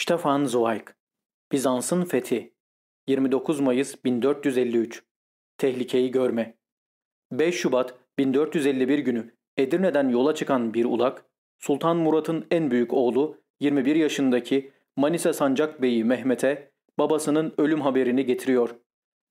Stefan Zweig Bizans'ın fethi 29 Mayıs 1453 Tehlikeyi görme 5 Şubat 1451 günü Edirne'den yola çıkan bir ulak, Sultan Murat'ın en büyük oğlu 21 yaşındaki Manisa Sancak Bey'i Mehmet'e babasının ölüm haberini getiriyor.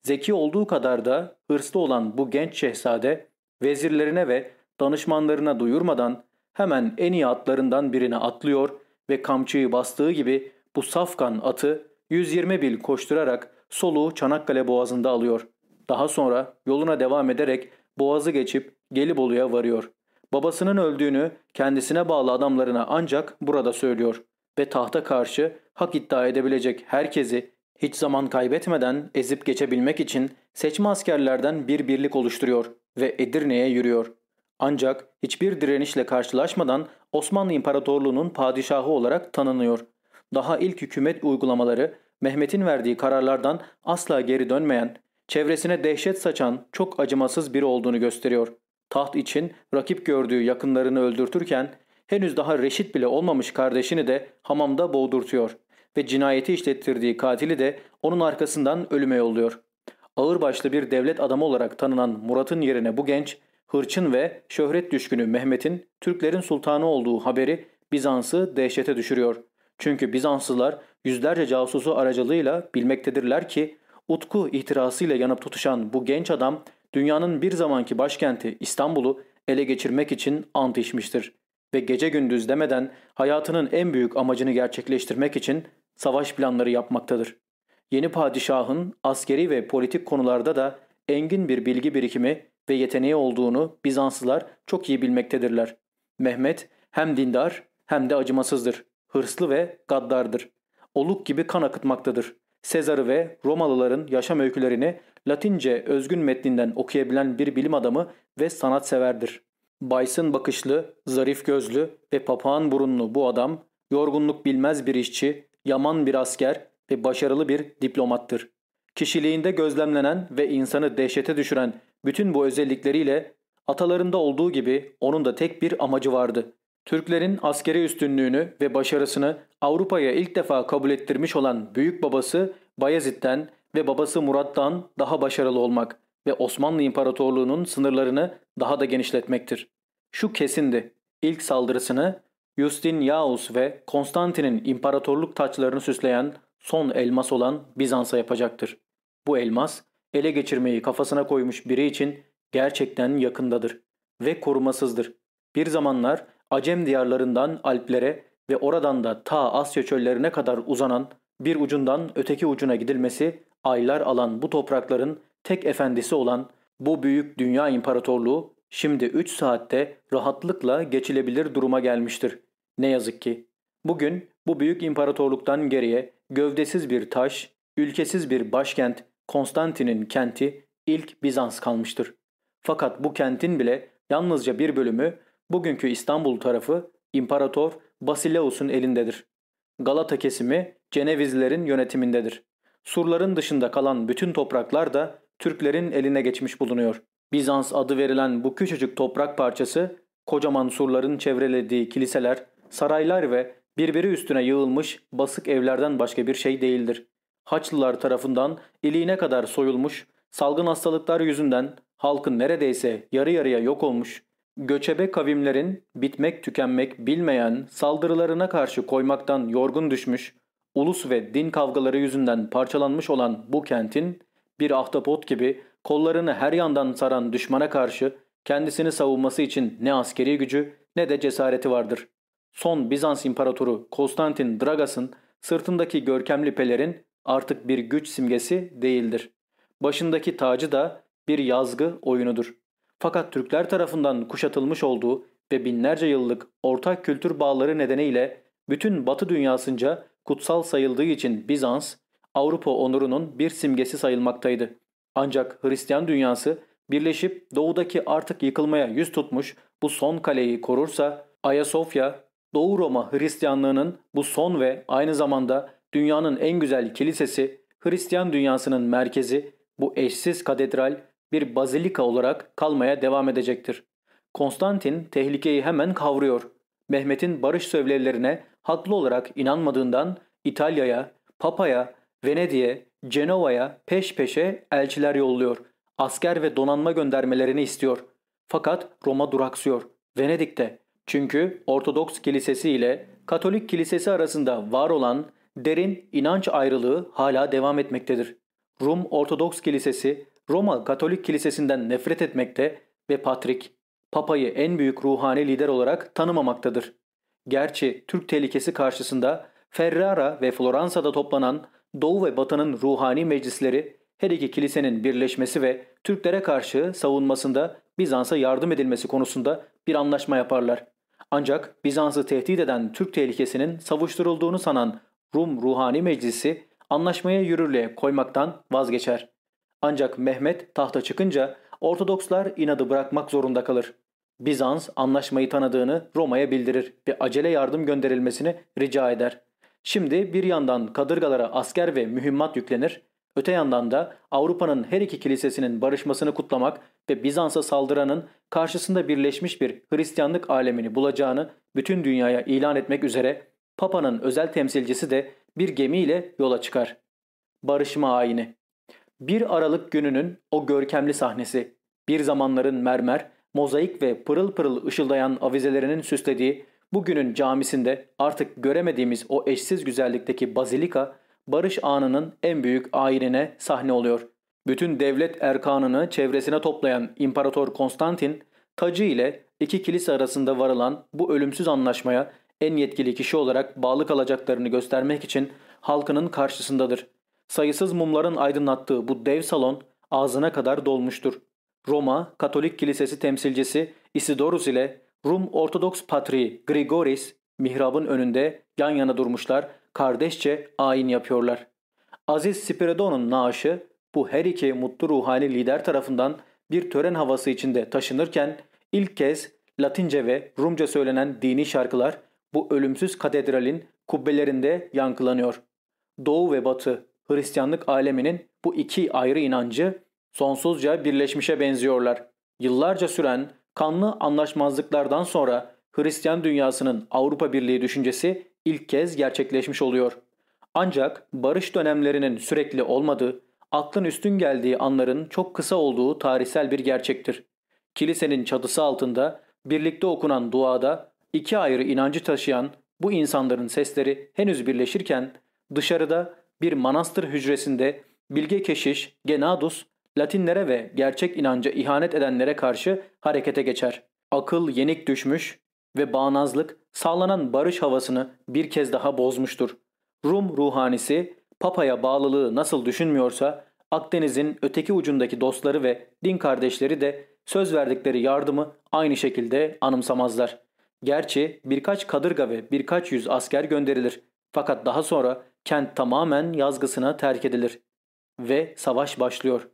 Zeki olduğu kadar da hırslı olan bu genç şehzade vezirlerine ve danışmanlarına duyurmadan hemen en iyi atlarından birine atlıyor ve kamçıyı bastığı gibi bu safkan atı 120 bil koşturarak soluğu Çanakkale boğazında alıyor. Daha sonra yoluna devam ederek boğazı geçip Gelibolu'ya varıyor. Babasının öldüğünü kendisine bağlı adamlarına ancak burada söylüyor ve tahta karşı hak iddia edebilecek herkesi hiç zaman kaybetmeden ezip geçebilmek için seçme askerlerden bir birlik oluşturuyor ve Edirne'ye yürüyor. Ancak hiçbir direnişle karşılaşmadan Osmanlı İmparatorluğu'nun padişahı olarak tanınıyor. Daha ilk hükümet uygulamaları Mehmet'in verdiği kararlardan asla geri dönmeyen, çevresine dehşet saçan çok acımasız biri olduğunu gösteriyor. Taht için rakip gördüğü yakınlarını öldürtürken henüz daha reşit bile olmamış kardeşini de hamamda boğdurtuyor ve cinayeti işlettirdiği katili de onun arkasından ölüme yolluyor. Ağırbaşlı bir devlet adamı olarak tanınan Murat'ın yerine bu genç hırçın ve şöhret düşkünü Mehmet'in Türklerin sultanı olduğu haberi Bizans'ı dehşete düşürüyor. Çünkü Bizanslılar yüzlerce casusu aracılığıyla bilmektedirler ki utku ihtirasıyla yanıp tutuşan bu genç adam dünyanın bir zamanki başkenti İstanbul'u ele geçirmek için ant içmiştir. Ve gece gündüz demeden hayatının en büyük amacını gerçekleştirmek için savaş planları yapmaktadır. Yeni padişahın askeri ve politik konularda da engin bir bilgi birikimi ve yeteneği olduğunu Bizanslılar çok iyi bilmektedirler. Mehmet hem dindar hem de acımasızdır. Hırslı ve gaddardır. Oluk gibi kan akıtmaktadır. Sezar'ı ve Romalıların yaşam öykülerini Latince özgün metninden okuyabilen bir bilim adamı ve sanatseverdir. Baysın bakışlı, zarif gözlü ve papağan burunlu bu adam, yorgunluk bilmez bir işçi, yaman bir asker ve başarılı bir diplomattır. Kişiliğinde gözlemlenen ve insanı dehşete düşüren bütün bu özellikleriyle atalarında olduğu gibi onun da tek bir amacı vardı. Türklerin askeri üstünlüğünü ve başarısını Avrupa'ya ilk defa kabul ettirmiş olan büyük babası Bayezid'den ve babası Murat'tan daha başarılı olmak ve Osmanlı İmparatorluğu'nun sınırlarını daha da genişletmektir. Şu kesindi. İlk saldırısını Justinianus ve Konstantin'in imparatorluk taçlarını süsleyen son elmas olan Bizans'a yapacaktır. Bu elmas ele geçirmeyi kafasına koymuş biri için gerçekten yakındadır ve korumasızdır. Bir zamanlar Acem diyarlarından Alplere ve oradan da ta Asya çöllerine kadar uzanan bir ucundan öteki ucuna gidilmesi aylar alan bu toprakların tek efendisi olan bu büyük dünya imparatorluğu şimdi 3 saatte rahatlıkla geçilebilir duruma gelmiştir. Ne yazık ki. Bugün bu büyük imparatorluktan geriye gövdesiz bir taş, ülkesiz bir başkent Konstantin'in kenti ilk Bizans kalmıştır. Fakat bu kentin bile yalnızca bir bölümü bugünkü İstanbul tarafı İmparator Basileus'un elindedir. Galata kesimi Cenevizlilerin yönetimindedir. Surların dışında kalan bütün topraklar da Türklerin eline geçmiş bulunuyor. Bizans adı verilen bu küçücük toprak parçası kocaman surların çevrelediği kiliseler, saraylar ve birbiri üstüne yığılmış basık evlerden başka bir şey değildir. Haçlılar tarafından iliğine kadar soyulmuş, salgın hastalıklar yüzünden halkın neredeyse yarı yarıya yok olmuş, göçebe kavimlerin bitmek tükenmek bilmeyen saldırılarına karşı koymaktan yorgun düşmüş, ulus ve din kavgaları yüzünden parçalanmış olan bu kentin bir ahtapot gibi kollarını her yandan saran düşmana karşı kendisini savunması için ne askeri gücü ne de cesareti vardır. Son Bizans İmparatoru Konstantin Dragas'ın sırtındaki görkemli pelerin artık bir güç simgesi değildir. Başındaki tacı da bir yazgı oyunudur. Fakat Türkler tarafından kuşatılmış olduğu ve binlerce yıllık ortak kültür bağları nedeniyle bütün Batı dünyasınca kutsal sayıldığı için Bizans, Avrupa onurunun bir simgesi sayılmaktaydı. Ancak Hristiyan dünyası birleşip doğudaki artık yıkılmaya yüz tutmuş bu son kaleyi korursa Ayasofya, Doğu Roma Hristiyanlığının bu son ve aynı zamanda dünyanın en güzel kilisesi, Hristiyan dünyasının merkezi, bu eşsiz katedral bir bazilika olarak kalmaya devam edecektir. Konstantin tehlikeyi hemen kavruyor. Mehmet'in barış sövlelerine haklı olarak inanmadığından İtalya'ya, Papa'ya, Venedik'e, Cenova'ya peş peşe elçiler yolluyor. Asker ve donanma göndermelerini istiyor. Fakat Roma duraksıyor. Venedik'te. Çünkü Ortodoks Kilisesi ile Katolik Kilisesi arasında var olan derin inanç ayrılığı hala devam etmektedir. Rum Ortodoks Kilisesi Roma Katolik Kilisesi'nden nefret etmekte ve Patrik, Papa'yı en büyük ruhani lider olarak tanımamaktadır. Gerçi Türk tehlikesi karşısında Ferrara ve Floransa'da toplanan Doğu ve Batı'nın ruhani meclisleri her iki kilisenin birleşmesi ve Türklere karşı savunmasında Bizans'a yardım edilmesi konusunda bir anlaşma yaparlar. Ancak Bizans'ı tehdit eden Türk tehlikesinin savuşturulduğunu sanan Rum Ruhani Meclisi anlaşmaya yürürlüğe koymaktan vazgeçer. Ancak Mehmet tahta çıkınca Ortodokslar inadı bırakmak zorunda kalır. Bizans anlaşmayı tanıdığını Roma'ya bildirir ve acele yardım gönderilmesini rica eder. Şimdi bir yandan kadırgalara asker ve mühimmat yüklenir, öte yandan da Avrupa'nın her iki kilisesinin barışmasını kutlamak ve Bizans'a saldıranın karşısında birleşmiş bir Hristiyanlık alemini bulacağını bütün dünyaya ilan etmek üzere Papa'nın özel temsilcisi de bir gemiyle yola çıkar. Barışma ayini. Bir Aralık gününün o görkemli sahnesi, bir zamanların mermer, mozaik ve pırıl pırıl ışıldayan avizelerinin süslediği bugünün camisinde artık göremediğimiz o eşsiz güzellikteki bazilika, barış anının en büyük ayinine sahne oluyor. Bütün devlet erkanını çevresine toplayan İmparator Konstantin, tacı ile iki kilise arasında varılan bu ölümsüz anlaşmaya en yetkili kişi olarak bağlı kalacaklarını göstermek için halkının karşısındadır. Sayısız mumların aydınlattığı bu dev salon ağzına kadar dolmuştur. Roma Katolik Kilisesi temsilcisi Isidorus ile Rum Ortodoks Patriği Grigoris mihrabın önünde yan yana durmuşlar, kardeşçe ayin yapıyorlar. Aziz Spiridon'un naaşı bu her iki mutlu ruhani lider tarafından bir tören havası içinde taşınırken ilk kez Latince ve Rumca söylenen dini şarkılar bu ölümsüz katedralin kubbelerinde yankılanıyor. Doğu ve Batı Hristiyanlık aleminin bu iki ayrı inancı sonsuzca birleşmişe benziyorlar. Yıllarca süren kanlı anlaşmazlıklardan sonra Hristiyan dünyasının Avrupa Birliği düşüncesi ilk kez gerçekleşmiş oluyor. Ancak barış dönemlerinin sürekli olmadığı, aklın üstün geldiği anların çok kısa olduğu tarihsel bir gerçektir. Kilisenin çatısı altında birlikte okunan duada iki ayrı inancı taşıyan bu insanların sesleri henüz birleşirken dışarıda bir manastır hücresinde bilge keşiş Genadus Latinlere ve gerçek inanca ihanet edenlere karşı harekete geçer. Akıl yenik düşmüş ve bağnazlık sağlanan barış havasını bir kez daha bozmuştur. Rum ruhanisi Papa'ya bağlılığı nasıl düşünmüyorsa Akdeniz'in öteki ucundaki dostları ve din kardeşleri de söz verdikleri yardımı aynı şekilde anımsamazlar. Gerçi birkaç kadırga ve birkaç yüz asker gönderilir. Fakat daha sonra kent tamamen yazgısına terk edilir. Ve savaş başlıyor.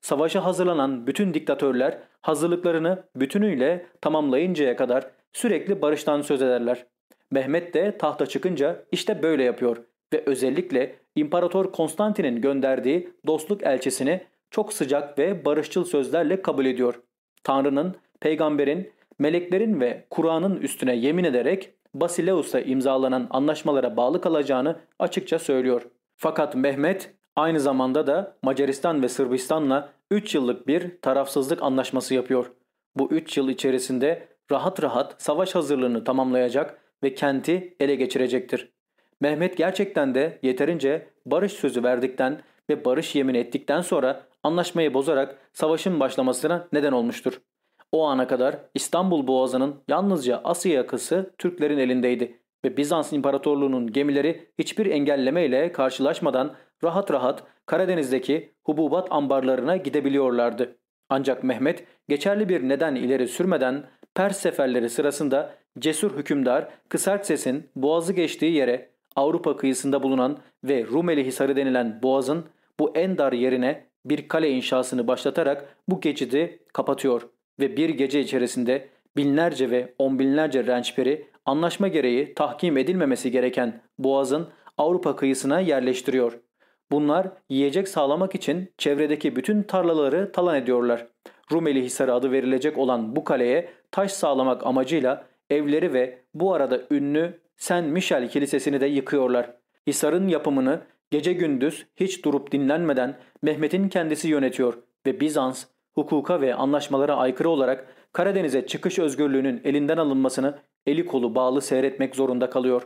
Savaşa hazırlanan bütün diktatörler hazırlıklarını bütünüyle tamamlayıncaya kadar sürekli barıştan söz ederler. Mehmet de tahta çıkınca işte böyle yapıyor ve özellikle İmparator Konstantin'in gönderdiği dostluk elçisini çok sıcak ve barışçıl sözlerle kabul ediyor. Tanrı'nın, peygamberin, meleklerin ve Kur'an'ın üstüne yemin ederek Basileus'ta imzalanan anlaşmalara bağlı kalacağını açıkça söylüyor. Fakat Mehmet aynı zamanda da Macaristan ve Sırbistan'la 3 yıllık bir tarafsızlık anlaşması yapıyor. Bu 3 yıl içerisinde rahat rahat savaş hazırlığını tamamlayacak ve kenti ele geçirecektir. Mehmet gerçekten de yeterince barış sözü verdikten ve barış yemin ettikten sonra anlaşmayı bozarak savaşın başlamasına neden olmuştur. O ana kadar İstanbul Boğazı'nın yalnızca Asya yakası Türklerin elindeydi ve Bizans İmparatorluğu'nun gemileri hiçbir engelleme ile karşılaşmadan rahat rahat Karadeniz'deki hububat ambarlarına gidebiliyorlardı. Ancak Mehmet geçerli bir neden ileri sürmeden Pers seferleri sırasında cesur hükümdar Kısarkses'in boğazı geçtiği yere Avrupa kıyısında bulunan ve Rumeli Hisarı denilen boğazın bu en dar yerine bir kale inşasını başlatarak bu geçidi kapatıyor ve bir gece içerisinde binlerce ve on binlerce rençperi anlaşma gereği tahkim edilmemesi gereken boğazın Avrupa kıyısına yerleştiriyor. Bunlar yiyecek sağlamak için çevredeki bütün tarlaları talan ediyorlar. Rumeli Hisarı adı verilecek olan bu kaleye taş sağlamak amacıyla evleri ve bu arada ünlü Saint Michel Kilisesi'ni de yıkıyorlar. Hisar'ın yapımını gece gündüz hiç durup dinlenmeden Mehmet'in kendisi yönetiyor ve Bizans hukuka ve anlaşmalara aykırı olarak Karadeniz'e çıkış özgürlüğünün elinden alınmasını eli kolu bağlı seyretmek zorunda kalıyor.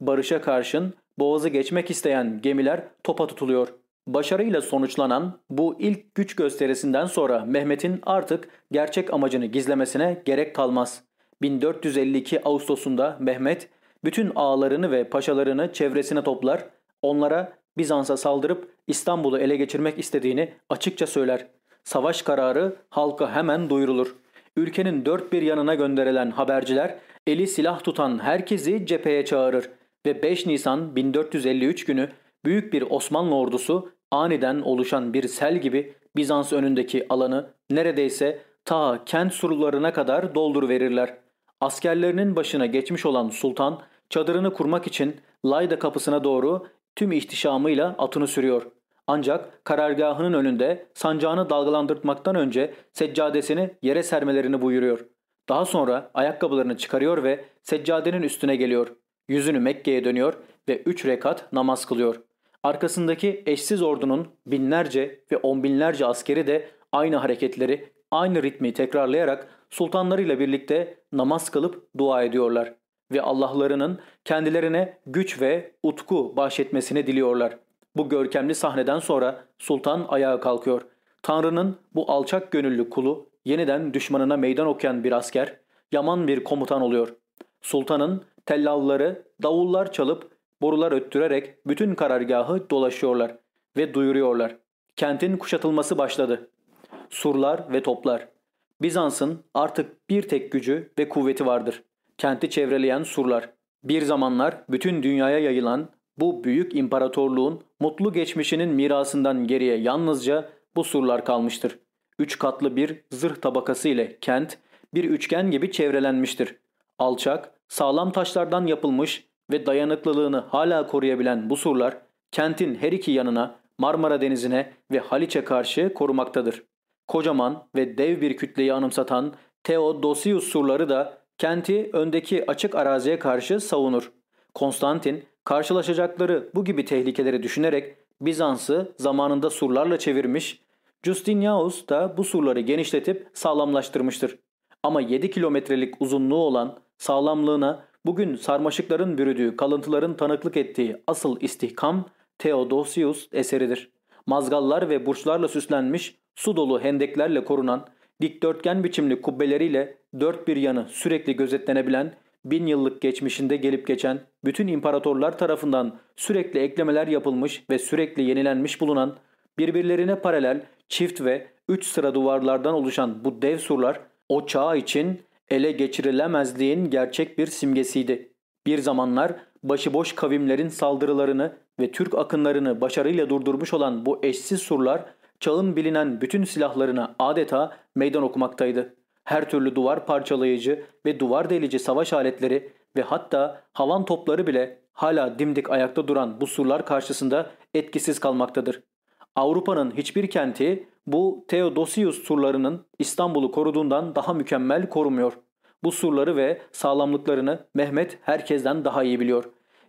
Barışa karşın boğazı geçmek isteyen gemiler topa tutuluyor. Başarıyla sonuçlanan bu ilk güç gösterisinden sonra Mehmet'in artık gerçek amacını gizlemesine gerek kalmaz. 1452 Ağustos'unda Mehmet bütün ağalarını ve paşalarını çevresine toplar, onlara Bizans'a saldırıp İstanbul'u ele geçirmek istediğini açıkça söyler. Savaş kararı halka hemen duyurulur. Ülkenin dört bir yanına gönderilen haberciler eli silah tutan herkesi cepheye çağırır ve 5 Nisan 1453 günü büyük bir Osmanlı ordusu aniden oluşan bir sel gibi Bizans önündeki alanı neredeyse ta kent surlarına kadar doldur verirler. Askerlerinin başına geçmiş olan sultan çadırını kurmak için Layda kapısına doğru tüm ihtişamıyla atını sürüyor. Ancak karargahının önünde sancağını dalgalandırtmaktan önce seccadesini yere sermelerini buyuruyor. Daha sonra ayakkabılarını çıkarıyor ve seccadenin üstüne geliyor. Yüzünü Mekke'ye dönüyor ve üç rekat namaz kılıyor. Arkasındaki eşsiz ordunun binlerce ve on binlerce askeri de aynı hareketleri, aynı ritmi tekrarlayarak sultanlarıyla birlikte namaz kılıp dua ediyorlar ve Allah'larının kendilerine güç ve utku bahşetmesini diliyorlar. Bu görkemli sahneden sonra sultan ayağa kalkıyor. Tanrı'nın bu alçak gönüllü kulu yeniden düşmanına meydan okuyan bir asker, yaman bir komutan oluyor. Sultanın tellalları davullar çalıp borular öttürerek bütün karargahı dolaşıyorlar ve duyuruyorlar. Kentin kuşatılması başladı. Surlar ve toplar. Bizans'ın artık bir tek gücü ve kuvveti vardır. Kenti çevreleyen surlar. Bir zamanlar bütün dünyaya yayılan bu büyük imparatorluğun mutlu geçmişinin mirasından geriye yalnızca bu surlar kalmıştır. Üç katlı bir zırh tabakası ile kent bir üçgen gibi çevrelenmiştir. Alçak, sağlam taşlardan yapılmış ve dayanıklılığını hala koruyabilen bu surlar kentin her iki yanına Marmara Denizi'ne ve Haliç'e karşı korumaktadır. Kocaman ve dev bir kütleyi anımsatan Theodosius surları da kenti öndeki açık araziye karşı savunur. Konstantin karşılaşacakları bu gibi tehlikeleri düşünerek Bizans'ı zamanında surlarla çevirmiş, Justinianus da bu surları genişletip sağlamlaştırmıştır. Ama 7 kilometrelik uzunluğu olan sağlamlığına bugün sarmaşıkların bürüdüğü kalıntıların tanıklık ettiği asıl istihkam Theodosius eseridir. Mazgallar ve burçlarla süslenmiş su dolu hendeklerle korunan dikdörtgen biçimli kubbeleriyle dört bir yanı sürekli gözetlenebilen bin yıllık geçmişinde gelip geçen bütün imparatorlar tarafından sürekli eklemeler yapılmış ve sürekli yenilenmiş bulunan birbirlerine paralel çift ve üç sıra duvarlardan oluşan bu dev surlar o çağ için ele geçirilemezliğin gerçek bir simgesiydi. Bir zamanlar başıboş kavimlerin saldırılarını ve Türk akınlarını başarıyla durdurmuş olan bu eşsiz surlar çağın bilinen bütün silahlarına adeta meydan okumaktaydı. Her türlü duvar parçalayıcı ve duvar delici savaş aletleri ve hatta havan topları bile hala dimdik ayakta duran bu surlar karşısında etkisiz kalmaktadır. Avrupa'nın hiçbir kenti bu Theodosius surlarının İstanbul'u koruduğundan daha mükemmel korumuyor. Bu surları ve sağlamlıklarını Mehmet herkesten daha iyi biliyor.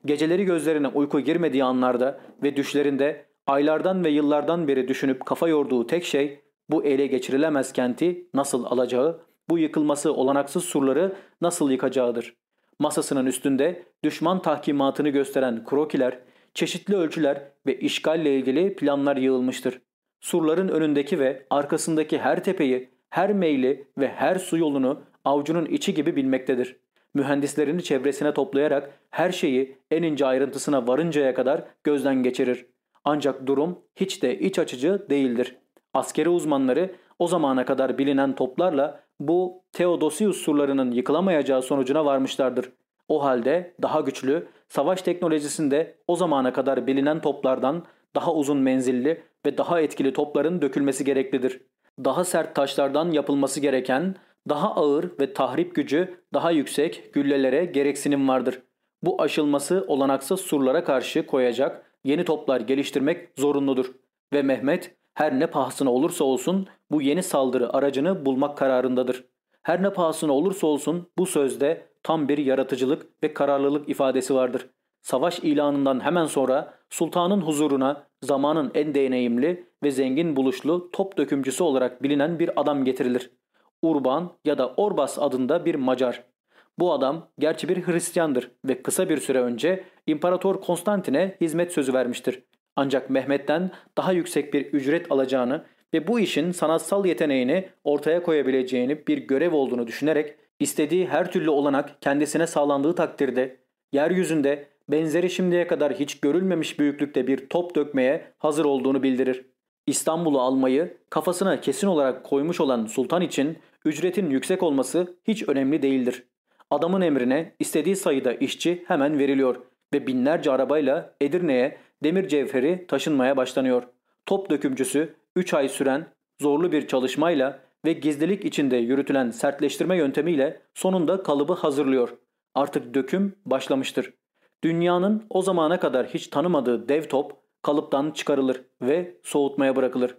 Geceleri gözlerine uyku girmediği anlarda ve düşlerinde aylardan ve yıllardan beri düşünüp kafa yorduğu tek şey bu ele geçirilemez kenti nasıl alacağı, bu yıkılması olanaksız surları nasıl yıkacağıdır. Masasının üstünde düşman tahkimatını gösteren krokiler, çeşitli ölçüler ve işgalle ilgili planlar yığılmıştır. Surların önündeki ve arkasındaki her tepeyi, her meyli ve her su yolunu avucunun içi gibi bilmektedir. Mühendislerini çevresine toplayarak her şeyi en ince ayrıntısına varıncaya kadar gözden geçirir. Ancak durum hiç de iç açıcı değildir. Askeri uzmanları o zamana kadar bilinen toplarla bu Theodosius surlarının yıkılamayacağı sonucuna varmışlardır. O halde daha güçlü, savaş teknolojisinde o zamana kadar bilinen toplardan daha uzun menzilli ve daha etkili topların dökülmesi gereklidir. Daha sert taşlardan yapılması gereken, daha ağır ve tahrip gücü daha yüksek güllelere gereksinim vardır. Bu aşılması olanaksız surlara karşı koyacak yeni toplar geliştirmek zorunludur. Ve Mehmet her ne pahasına olursa olsun bu yeni saldırı aracını bulmak kararındadır. Her ne pahasına olursa olsun bu sözde tam bir yaratıcılık ve kararlılık ifadesi vardır. Savaş ilanından hemen sonra sultanın huzuruna zamanın en deneyimli ve zengin buluşlu top dökümcüsü olarak bilinen bir adam getirilir. Urban ya da Orbas adında bir Macar. Bu adam gerçi bir Hristiyandır ve kısa bir süre önce İmparator Konstantin'e hizmet sözü vermiştir. Ancak Mehmet'ten daha yüksek bir ücret alacağını ve bu işin sanatsal yeteneğini ortaya koyabileceğini bir görev olduğunu düşünerek istediği her türlü olanak kendisine sağlandığı takdirde yeryüzünde benzeri şimdiye kadar hiç görülmemiş büyüklükte bir top dökmeye hazır olduğunu bildirir. İstanbul'u almayı kafasına kesin olarak koymuş olan sultan için ücretin yüksek olması hiç önemli değildir. Adamın emrine istediği sayıda işçi hemen veriliyor ve binlerce arabayla Edirne'ye demir cevheri taşınmaya başlanıyor. Top dökümcüsü 3 ay süren zorlu bir çalışmayla ve gizlilik içinde yürütülen sertleştirme yöntemiyle sonunda kalıbı hazırlıyor. Artık döküm başlamıştır. Dünyanın o zamana kadar hiç tanımadığı dev top kalıptan çıkarılır ve soğutmaya bırakılır.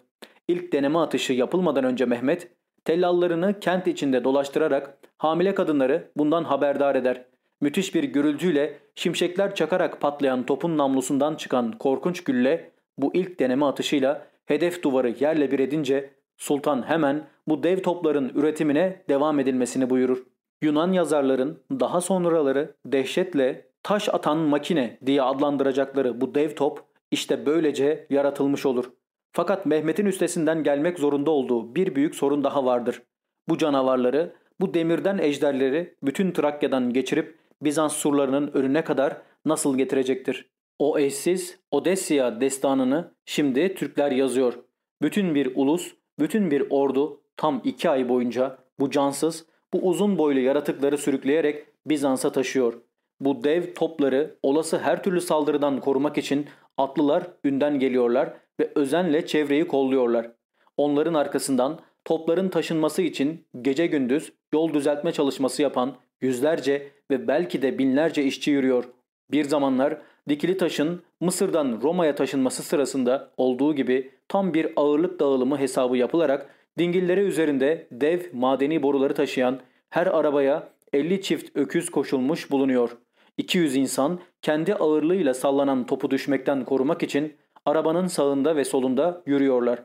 İlk deneme atışı yapılmadan önce Mehmet, tellallarını kent içinde dolaştırarak hamile kadınları bundan haberdar eder. Müthiş bir gürültüyle şimşekler çakarak patlayan topun namlusundan çıkan korkunç gülle bu ilk deneme atışıyla hedef duvarı yerle bir edince sultan hemen bu dev topların üretimine devam edilmesini buyurur. Yunan yazarların daha sonraları dehşetle taş atan makine diye adlandıracakları bu dev top işte böylece yaratılmış olur. Fakat Mehmet'in üstesinden gelmek zorunda olduğu bir büyük sorun daha vardır. Bu canavarları, bu demirden ejderleri bütün Trakya'dan geçirip Bizans surlarının önüne kadar nasıl getirecektir? O eşsiz Odesya destanını şimdi Türkler yazıyor. Bütün bir ulus, bütün bir ordu tam iki ay boyunca bu cansız, bu uzun boylu yaratıkları sürükleyerek Bizans'a taşıyor. Bu dev topları olası her türlü saldırıdan korumak için atlılar ünden geliyorlar ve özenle çevreyi kolluyorlar. Onların arkasından topların taşınması için gece gündüz yol düzeltme çalışması yapan yüzlerce ve belki de binlerce işçi yürüyor. Bir zamanlar dikili taşın Mısır'dan Roma'ya taşınması sırasında olduğu gibi tam bir ağırlık dağılımı hesabı yapılarak dingilleri üzerinde dev madeni boruları taşıyan her arabaya 50 çift öküz koşulmuş bulunuyor. 200 insan kendi ağırlığıyla sallanan topu düşmekten korumak için arabanın sağında ve solunda yürüyorlar.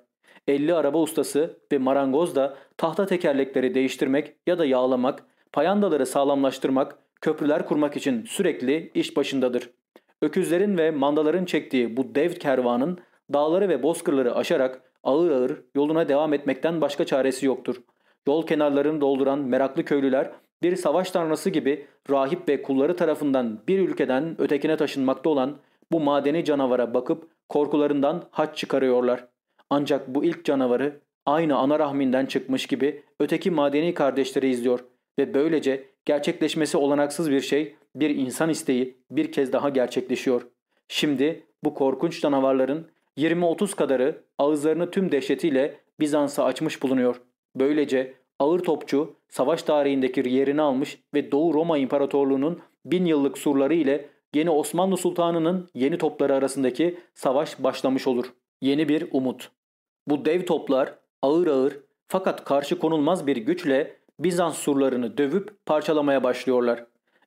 50 araba ustası ve marangoz da tahta tekerlekleri değiştirmek ya da yağlamak, payandaları sağlamlaştırmak, köprüler kurmak için sürekli iş başındadır. Öküzlerin ve mandaların çektiği bu dev kervanın dağları ve bozkırları aşarak ağır ağır yoluna devam etmekten başka çaresi yoktur. Yol kenarlarını dolduran meraklı köylüler bir savaş tanrısı gibi rahip ve kulları tarafından bir ülkeden ötekine taşınmakta olan bu madeni canavara bakıp korkularından haç çıkarıyorlar. Ancak bu ilk canavarı aynı ana rahminden çıkmış gibi öteki madeni kardeşleri izliyor ve böylece gerçekleşmesi olanaksız bir şey, bir insan isteği bir kez daha gerçekleşiyor. Şimdi bu korkunç canavarların 20-30 kadarı ağızlarını tüm dehşetiyle Bizans'a açmış bulunuyor. Böylece ağır topçu savaş tarihindeki yerini almış ve Doğu Roma İmparatorluğu'nun bin yıllık surları ile yeni Osmanlı Sultanı'nın yeni topları arasındaki savaş başlamış olur. Yeni bir umut. Bu dev toplar ağır ağır fakat karşı konulmaz bir güçle Bizans surlarını dövüp parçalamaya başlıyorlar.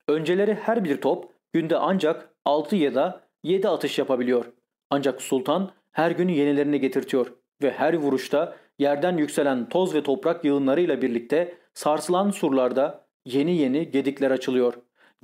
Önceleri her bir top günde ancak 6 ya da 7 atış yapabiliyor. Ancak sultan her gün yenilerini getirtiyor ve her vuruşta yerden yükselen toz ve toprak yığınlarıyla birlikte sarsılan surlarda yeni yeni gedikler açılıyor.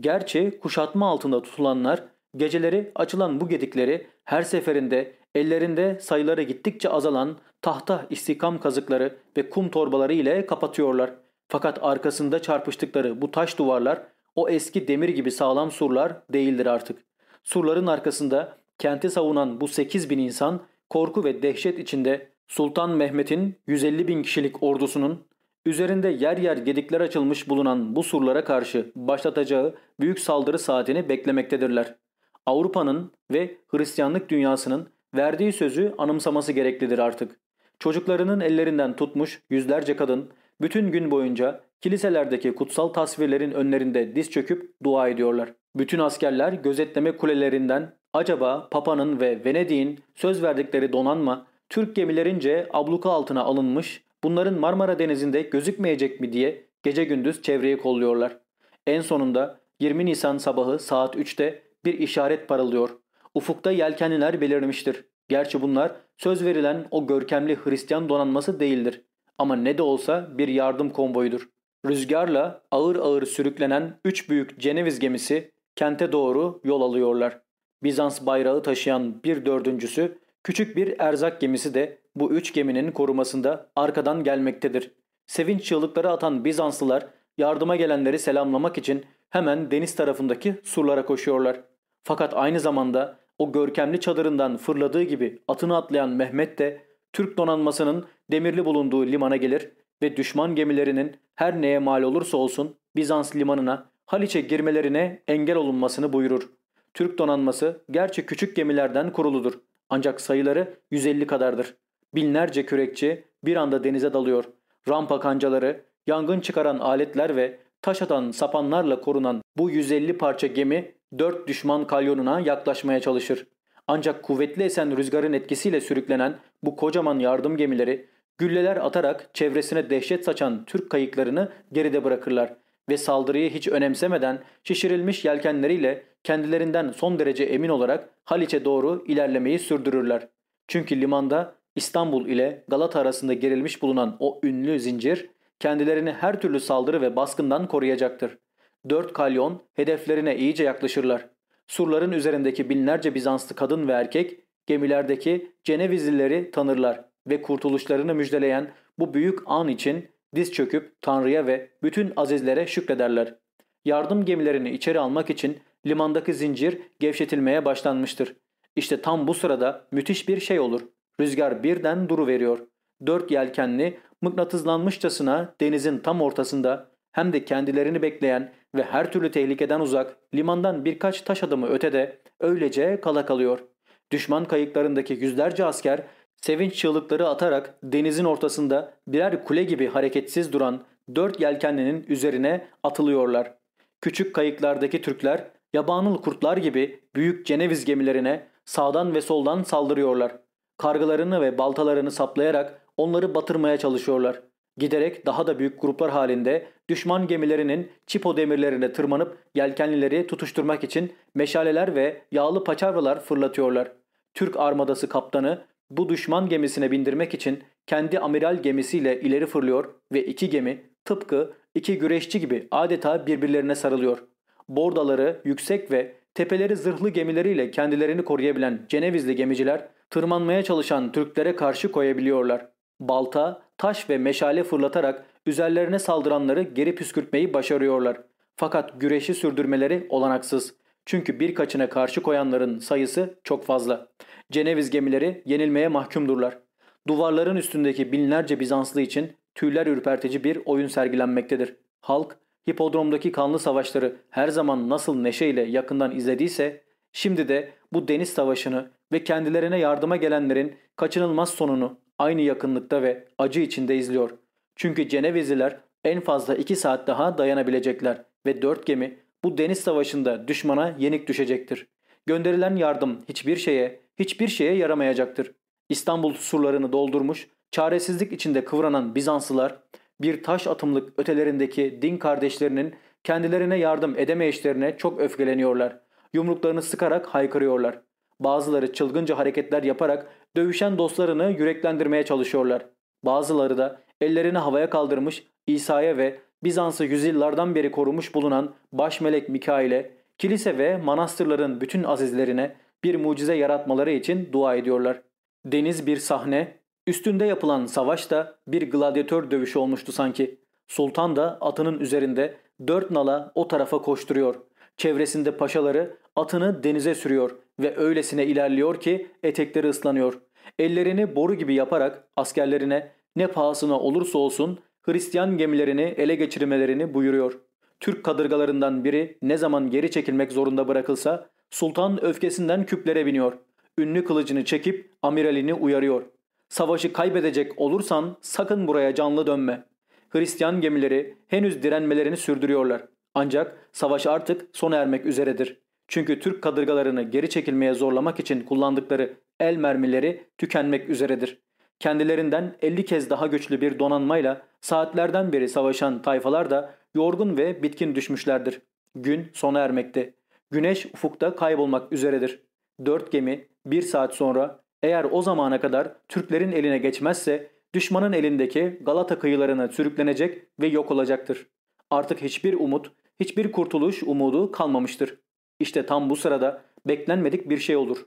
Gerçi kuşatma altında tutulanlar geceleri açılan bu gedikleri her seferinde ellerinde sayıları gittikçe azalan tahta istikam kazıkları ve kum torbaları ile kapatıyorlar. Fakat arkasında çarpıştıkları bu taş duvarlar o eski demir gibi sağlam surlar değildir artık. Surların arkasında kenti savunan bu 8 bin insan korku ve dehşet içinde Sultan Mehmet'in 150 bin kişilik ordusunun üzerinde yer yer gedikler açılmış bulunan bu surlara karşı başlatacağı büyük saldırı saatini beklemektedirler. Avrupa'nın ve Hristiyanlık dünyasının verdiği sözü anımsaması gereklidir artık. Çocuklarının ellerinden tutmuş yüzlerce kadın bütün gün boyunca kiliselerdeki kutsal tasvirlerin önlerinde diz çöküp dua ediyorlar. Bütün askerler gözetleme kulelerinden acaba Papa'nın ve Venedik'in söz verdikleri donanma Türk gemilerince abluka altına alınmış bunların Marmara Denizi'nde gözükmeyecek mi diye gece gündüz çevreyi kolluyorlar. En sonunda 20 Nisan sabahı saat 3'te bir işaret parılıyor. Ufukta yelkenliler belirmiştir. Gerçi bunlar söz verilen o görkemli Hristiyan donanması değildir. Ama ne de olsa bir yardım konvoyudur. Rüzgarla ağır ağır sürüklenen üç büyük Ceneviz gemisi kente doğru yol alıyorlar. Bizans bayrağı taşıyan bir dördüncüsü küçük bir erzak gemisi de bu üç geminin korumasında arkadan gelmektedir. Sevinç çığlıkları atan Bizanslılar yardıma gelenleri selamlamak için hemen deniz tarafındaki surlara koşuyorlar. Fakat aynı zamanda o görkemli çadırından fırladığı gibi atını atlayan Mehmet de Türk donanmasının demirli bulunduğu limana gelir ve düşman gemilerinin her neye mal olursa olsun Bizans limanına Haliç'e girmelerine engel olunmasını buyurur. Türk donanması gerçi küçük gemilerden kuruludur ancak sayıları 150 kadardır. Binlerce kürekçi bir anda denize dalıyor. Rampa kancaları, yangın çıkaran aletler ve taş atan sapanlarla korunan bu 150 parça gemi dört düşman kalyonuna yaklaşmaya çalışır. Ancak kuvvetli esen rüzgarın etkisiyle sürüklenen bu kocaman yardım gemileri gülleler atarak çevresine dehşet saçan Türk kayıklarını geride bırakırlar ve saldırıyı hiç önemsemeden şişirilmiş yelkenleriyle kendilerinden son derece emin olarak Haliç'e doğru ilerlemeyi sürdürürler. Çünkü limanda İstanbul ile Galata arasında gerilmiş bulunan o ünlü zincir kendilerini her türlü saldırı ve baskından koruyacaktır. Dört kalyon hedeflerine iyice yaklaşırlar. Surların üzerindeki binlerce Bizanslı kadın ve erkek gemilerdeki Cenevizlileri tanırlar ve kurtuluşlarını müjdeleyen bu büyük an için diz çöküp Tanrı'ya ve bütün azizlere şükrederler. Yardım gemilerini içeri almak için limandaki zincir gevşetilmeye başlanmıştır. İşte tam bu sırada müthiş bir şey olur. Rüzgar birden duru veriyor. Dört yelkenli mıknatızlanmışçasına denizin tam ortasında hem de kendilerini bekleyen ve her türlü tehlikeden uzak limandan birkaç taş adımı ötede öylece kala kalıyor. Düşman kayıklarındaki yüzlerce asker sevinç çığlıkları atarak denizin ortasında birer kule gibi hareketsiz duran dört yelkenlinin üzerine atılıyorlar. Küçük kayıklardaki Türkler yabanıl kurtlar gibi büyük Ceneviz gemilerine sağdan ve soldan saldırıyorlar. Kargılarını ve baltalarını saplayarak onları batırmaya çalışıyorlar. Giderek daha da büyük gruplar halinde düşman gemilerinin çipo demirlerine tırmanıp yelkenlileri tutuşturmak için meşaleler ve yağlı paçavralar fırlatıyorlar. Türk armadası kaptanı bu düşman gemisine bindirmek için kendi amiral gemisiyle ileri fırlıyor ve iki gemi tıpkı iki güreşçi gibi adeta birbirlerine sarılıyor. Bordaları yüksek ve tepeleri zırhlı gemileriyle kendilerini koruyabilen Cenevizli gemiciler tırmanmaya çalışan Türklere karşı koyabiliyorlar. Balta, taş ve meşale fırlatarak üzerlerine saldıranları geri püskürtmeyi başarıyorlar. Fakat güreşi sürdürmeleri olanaksız. Çünkü birkaçına karşı koyanların sayısı çok fazla. Ceneviz gemileri yenilmeye mahkumdurlar. Duvarların üstündeki binlerce Bizanslı için tüyler ürpertici bir oyun sergilenmektedir. Halk, hipodromdaki kanlı savaşları her zaman nasıl neşeyle yakından izlediyse, şimdi de bu deniz savaşını ve kendilerine yardıma gelenlerin kaçınılmaz sonunu aynı yakınlıkta ve acı içinde izliyor. Çünkü Cenevizliler en fazla 2 saat daha dayanabilecekler ve dört gemi bu deniz savaşında düşmana yenik düşecektir. Gönderilen yardım hiçbir şeye, hiçbir şeye yaramayacaktır. İstanbul surlarını doldurmuş, çaresizlik içinde kıvranan Bizanslılar bir taş atımlık ötelerindeki din kardeşlerinin kendilerine yardım edemeyişlerine çok öfkeleniyorlar. Yumruklarını sıkarak haykırıyorlar. Bazıları çılgınca hareketler yaparak dövüşen dostlarını yüreklendirmeye çalışıyorlar. Bazıları da ellerini havaya kaldırmış İsa'ya ve Bizans'ı yüzyıllardan beri korumuş bulunan baş melek Mikail'e, kilise ve manastırların bütün azizlerine bir mucize yaratmaları için dua ediyorlar. Deniz bir sahne, üstünde yapılan savaş da bir gladyatör dövüşü olmuştu sanki. Sultan da atının üzerinde dört nala o tarafa koşturuyor. Çevresinde paşaları atını denize sürüyor ve öylesine ilerliyor ki etekleri ıslanıyor. Ellerini boru gibi yaparak askerlerine ne pahasına olursa olsun Hristiyan gemilerini ele geçirmelerini buyuruyor. Türk kadırgalarından biri ne zaman geri çekilmek zorunda bırakılsa sultan öfkesinden küplere biniyor. Ünlü kılıcını çekip amiralini uyarıyor. Savaşı kaybedecek olursan sakın buraya canlı dönme. Hristiyan gemileri henüz direnmelerini sürdürüyorlar. Ancak savaş artık sona ermek üzeredir. Çünkü Türk kadırgalarını geri çekilmeye zorlamak için kullandıkları el mermileri tükenmek üzeredir. Kendilerinden 50 kez daha güçlü bir donanmayla saatlerden beri savaşan tayfalar da yorgun ve bitkin düşmüşlerdir. Gün sona ermekte. Güneş ufukta kaybolmak üzeredir. Dört gemi bir saat sonra eğer o zamana kadar Türklerin eline geçmezse düşmanın elindeki Galata kıyılarına sürüklenecek ve yok olacaktır. Artık hiçbir umut, hiçbir kurtuluş umudu kalmamıştır. İşte tam bu sırada beklenmedik bir şey olur.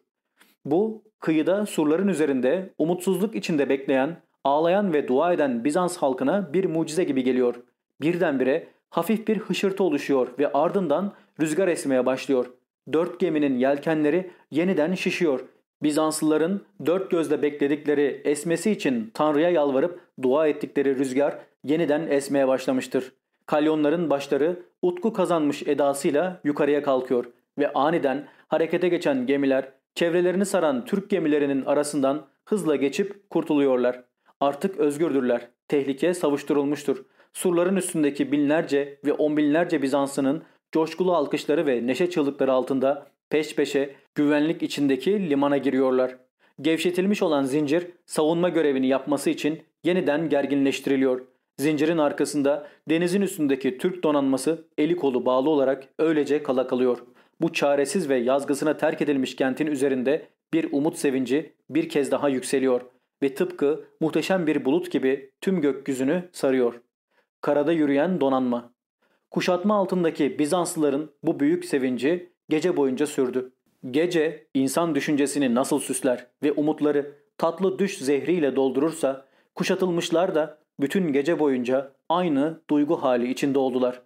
Bu kıyıda surların üzerinde umutsuzluk içinde bekleyen, ağlayan ve dua eden Bizans halkına bir mucize gibi geliyor. Birdenbire hafif bir hışırtı oluşuyor ve ardından rüzgar esmeye başlıyor. Dört geminin yelkenleri yeniden şişiyor. Bizanslıların dört gözle bekledikleri esmesi için Tanrı'ya yalvarıp dua ettikleri rüzgar yeniden esmeye başlamıştır. Kalyonların başları utku kazanmış edasıyla yukarıya kalkıyor ve aniden harekete geçen gemiler çevrelerini saran Türk gemilerinin arasından hızla geçip kurtuluyorlar. Artık özgürdürler. Tehlike savuşturulmuştur. Surların üstündeki binlerce ve on binlerce Bizanslı'nın coşkulu alkışları ve neşe çığlıkları altında peş peşe güvenlik içindeki limana giriyorlar. Gevşetilmiş olan zincir savunma görevini yapması için yeniden gerginleştiriliyor. Zincirin arkasında denizin üstündeki Türk donanması eli kolu bağlı olarak öylece kala kalıyor. Bu çaresiz ve yazgısına terk edilmiş kentin üzerinde bir umut sevinci bir kez daha yükseliyor ve tıpkı muhteşem bir bulut gibi tüm gökyüzünü sarıyor. Karada yürüyen donanma. Kuşatma altındaki Bizanslıların bu büyük sevinci gece boyunca sürdü. Gece insan düşüncesini nasıl süsler ve umutları tatlı düş zehriyle doldurursa kuşatılmışlar da bütün gece boyunca aynı duygu hali içinde oldular.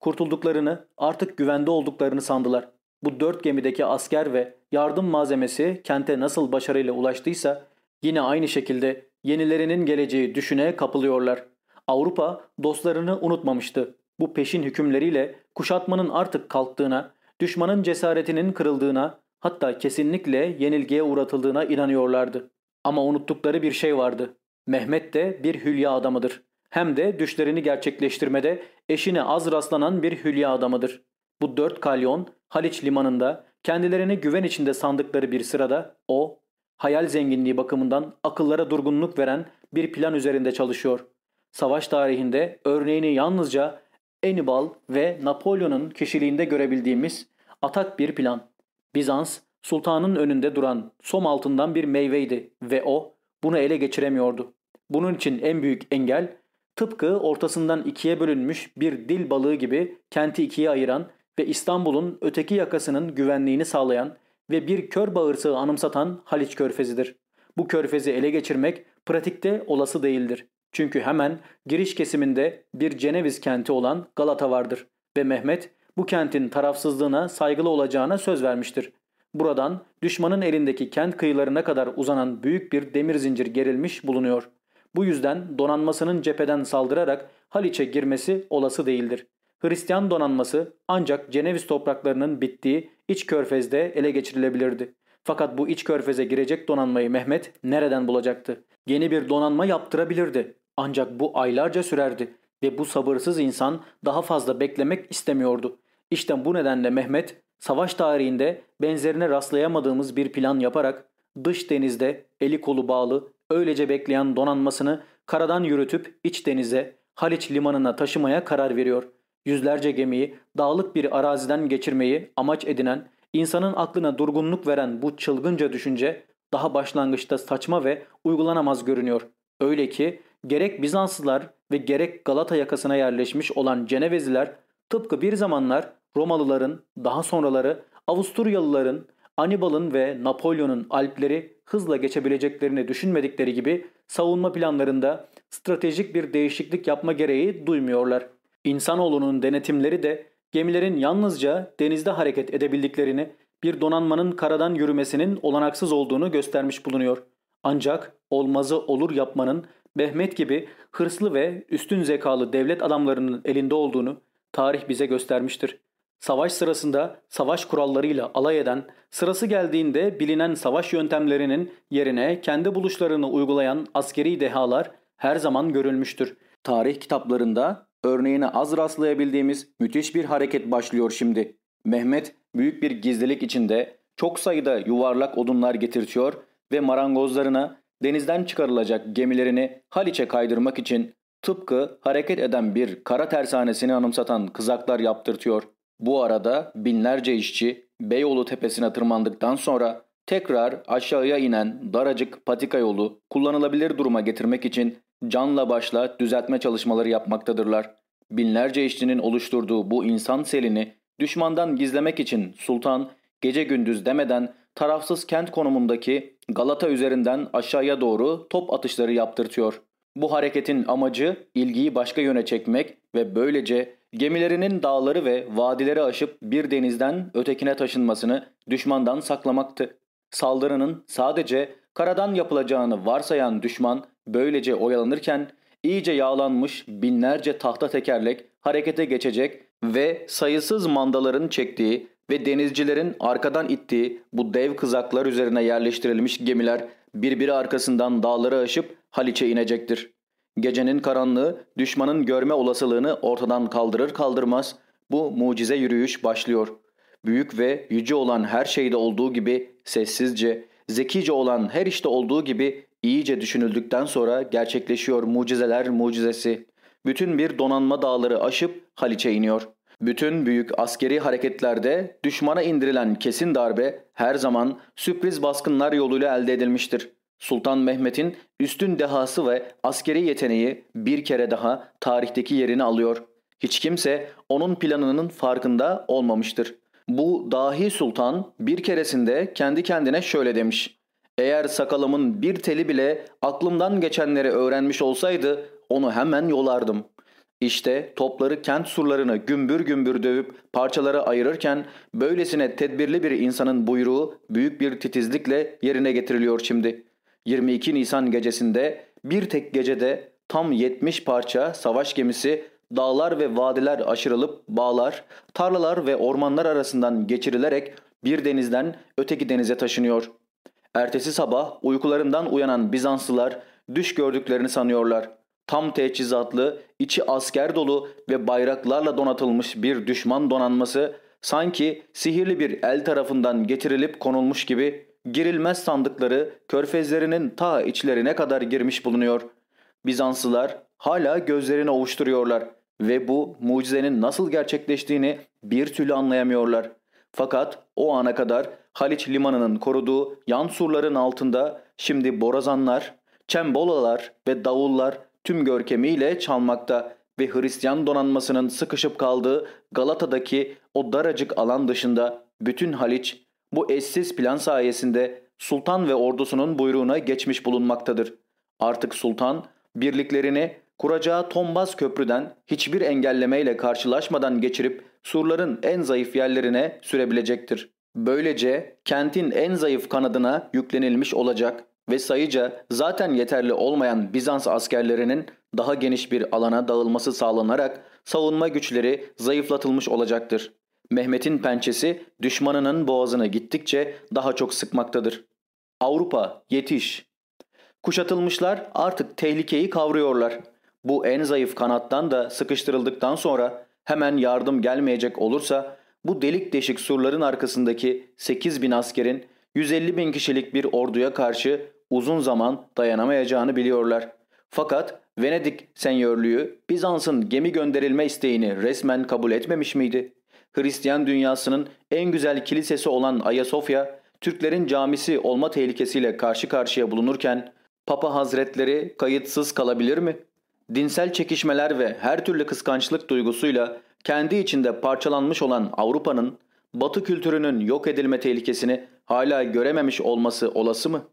Kurtulduklarını, artık güvende olduklarını sandılar. Bu dört gemideki asker ve yardım malzemesi kente nasıl başarıyla ulaştıysa yine aynı şekilde yenilerinin geleceği düşüne kapılıyorlar. Avrupa dostlarını unutmamıştı. Bu peşin hükümleriyle kuşatmanın artık kalktığına, düşmanın cesaretinin kırıldığına, hatta kesinlikle yenilgiye uğratıldığına inanıyorlardı. Ama unuttukları bir şey vardı. Mehmet de bir hülya adamıdır. Hem de düşlerini gerçekleştirmede eşine az rastlanan bir hülya adamıdır. Bu dört kalyon Haliç limanında kendilerini güven içinde sandıkları bir sırada o, hayal zenginliği bakımından akıllara durgunluk veren bir plan üzerinde çalışıyor. Savaş tarihinde örneğini yalnızca Hannibal ve Napolyon'un kişiliğinde görebildiğimiz atak bir plan. Bizans, sultanın önünde duran som altından bir meyveydi ve o bunu ele geçiremiyordu. Bunun için en büyük engel tıpkı ortasından ikiye bölünmüş bir dil balığı gibi kenti ikiye ayıran ve İstanbul'un öteki yakasının güvenliğini sağlayan ve bir kör bağırsağı anımsatan Haliç Körfezi'dir. Bu körfezi ele geçirmek pratikte olası değildir. Çünkü hemen giriş kesiminde bir Ceneviz kenti olan Galata vardır ve Mehmet bu kentin tarafsızlığına saygılı olacağına söz vermiştir. Buradan düşmanın elindeki kent kıyılarına kadar uzanan büyük bir demir zincir gerilmiş bulunuyor. Bu yüzden donanmasının cepheden saldırarak Haliç'e girmesi olası değildir. Hristiyan donanması ancak Ceneviz topraklarının bittiği iç körfezde ele geçirilebilirdi. Fakat bu iç körfeze girecek donanmayı Mehmet nereden bulacaktı? Yeni bir donanma yaptırabilirdi. Ancak bu aylarca sürerdi ve bu sabırsız insan daha fazla beklemek istemiyordu. İşte bu nedenle Mehmet savaş tarihinde benzerine rastlayamadığımız bir plan yaparak dış denizde eli kolu bağlı öylece bekleyen donanmasını karadan yürütüp iç denize Haliç limanına taşımaya karar veriyor. Yüzlerce gemiyi dağlık bir araziden geçirmeyi amaç edinen, insanın aklına durgunluk veren bu çılgınca düşünce daha başlangıçta saçma ve uygulanamaz görünüyor. Öyle ki gerek Bizanslılar ve gerek Galata yakasına yerleşmiş olan Ceneveziler tıpkı bir zamanlar Romalıların, daha sonraları Avusturyalıların, Anibal'ın ve Napolyon'un Alpleri hızla geçebileceklerini düşünmedikleri gibi savunma planlarında stratejik bir değişiklik yapma gereği duymuyorlar. İnsanoğlunun denetimleri de gemilerin yalnızca denizde hareket edebildiklerini, bir donanmanın karadan yürümesinin olanaksız olduğunu göstermiş bulunuyor. Ancak olmazı olur yapmanın Mehmet gibi hırslı ve üstün zekalı devlet adamlarının elinde olduğunu tarih bize göstermiştir. Savaş sırasında savaş kurallarıyla alay eden, sırası geldiğinde bilinen savaş yöntemlerinin yerine kendi buluşlarını uygulayan askeri dehalar her zaman görülmüştür. Tarih kitaplarında örneğine az rastlayabildiğimiz müthiş bir hareket başlıyor şimdi. Mehmet büyük bir gizlilik içinde çok sayıda yuvarlak odunlar getirtiyor ve marangozlarına denizden çıkarılacak gemilerini Haliç'e kaydırmak için tıpkı hareket eden bir kara tersanesini anımsatan kızaklar yaptırtıyor. Bu arada binlerce işçi Beyoğlu tepesine tırmandıktan sonra tekrar aşağıya inen daracık patika yolu kullanılabilir duruma getirmek için canla başla düzeltme çalışmaları yapmaktadırlar. Binlerce işçinin oluşturduğu bu insan selini düşmandan gizlemek için sultan gece gündüz demeden tarafsız kent konumundaki Galata üzerinden aşağıya doğru top atışları yaptırtıyor. Bu hareketin amacı ilgiyi başka yöne çekmek ve böylece gemilerinin dağları ve vadileri aşıp bir denizden ötekine taşınmasını düşmandan saklamaktı. Saldırının sadece karadan yapılacağını varsayan düşman böylece oyalanırken iyice yağlanmış binlerce tahta tekerlek harekete geçecek ve sayısız mandaların çektiği ve denizcilerin arkadan ittiği bu dev kızaklar üzerine yerleştirilmiş gemiler birbiri arkasından dağları aşıp Haliç'e inecektir. Gecenin karanlığı düşmanın görme olasılığını ortadan kaldırır kaldırmaz bu mucize yürüyüş başlıyor. Büyük ve yüce olan her şeyde olduğu gibi sessizce, zekice olan her işte olduğu gibi iyice düşünüldükten sonra gerçekleşiyor mucizeler mucizesi. Bütün bir donanma dağları aşıp Haliç'e iniyor. Bütün büyük askeri hareketlerde düşmana indirilen kesin darbe her zaman sürpriz baskınlar yoluyla elde edilmiştir. Sultan Mehmet'in üstün dehası ve askeri yeteneği bir kere daha tarihteki yerini alıyor. Hiç kimse onun planının farkında olmamıştır. Bu dahi sultan bir keresinde kendi kendine şöyle demiş. Eğer sakalımın bir teli bile aklımdan geçenleri öğrenmiş olsaydı onu hemen yolardım. İşte topları kent surlarını gümbür gümbür dövüp parçalara ayırırken böylesine tedbirli bir insanın buyruğu büyük bir titizlikle yerine getiriliyor şimdi. 22 Nisan gecesinde bir tek gecede tam 70 parça savaş gemisi dağlar ve vadiler aşırılıp bağlar, tarlalar ve ormanlar arasından geçirilerek bir denizden öteki denize taşınıyor. Ertesi sabah uykularından uyanan Bizanslılar düş gördüklerini sanıyorlar. Tam teçhizatlı, içi asker dolu ve bayraklarla donatılmış bir düşman donanması sanki sihirli bir el tarafından getirilip konulmuş gibi girilmez sandıkları körfezlerinin ta içlerine kadar girmiş bulunuyor. Bizanslılar hala gözlerini ovuşturuyorlar ve bu mucizenin nasıl gerçekleştiğini bir türlü anlayamıyorlar. Fakat o ana kadar Haliç limanının koruduğu yan surların altında şimdi borazanlar, çembolalar ve davullar tüm görkemiyle çalmakta ve Hristiyan donanmasının sıkışıp kaldığı Galata'daki o daracık alan dışında bütün Haliç bu eşsiz plan sayesinde sultan ve ordusunun buyruğuna geçmiş bulunmaktadır. Artık sultan birliklerini kuracağı Tombaz köprüden hiçbir engellemeyle karşılaşmadan geçirip surların en zayıf yerlerine sürebilecektir. Böylece kentin en zayıf kanadına yüklenilmiş olacak ve sayıca zaten yeterli olmayan Bizans askerlerinin daha geniş bir alana dağılması sağlanarak savunma güçleri zayıflatılmış olacaktır. Mehmet'in pençesi düşmanının boğazını gittikçe daha çok sıkmaktadır. Avrupa yetiş. Kuşatılmışlar artık tehlikeyi kavruyorlar. Bu en zayıf kanattan da sıkıştırıldıktan sonra hemen yardım gelmeyecek olursa bu delik deşik surların arkasındaki 8 bin askerin 150 bin kişilik bir orduya karşı uzun zaman dayanamayacağını biliyorlar. Fakat Venedik senyörlüğü Bizans'ın gemi gönderilme isteğini resmen kabul etmemiş miydi? Hristiyan dünyasının en güzel kilisesi olan Ayasofya, Türklerin camisi olma tehlikesiyle karşı karşıya bulunurken Papa Hazretleri kayıtsız kalabilir mi? Dinsel çekişmeler ve her türlü kıskançlık duygusuyla kendi içinde parçalanmış olan Avrupa'nın Batı kültürünün yok edilme tehlikesini hala görememiş olması olası mı?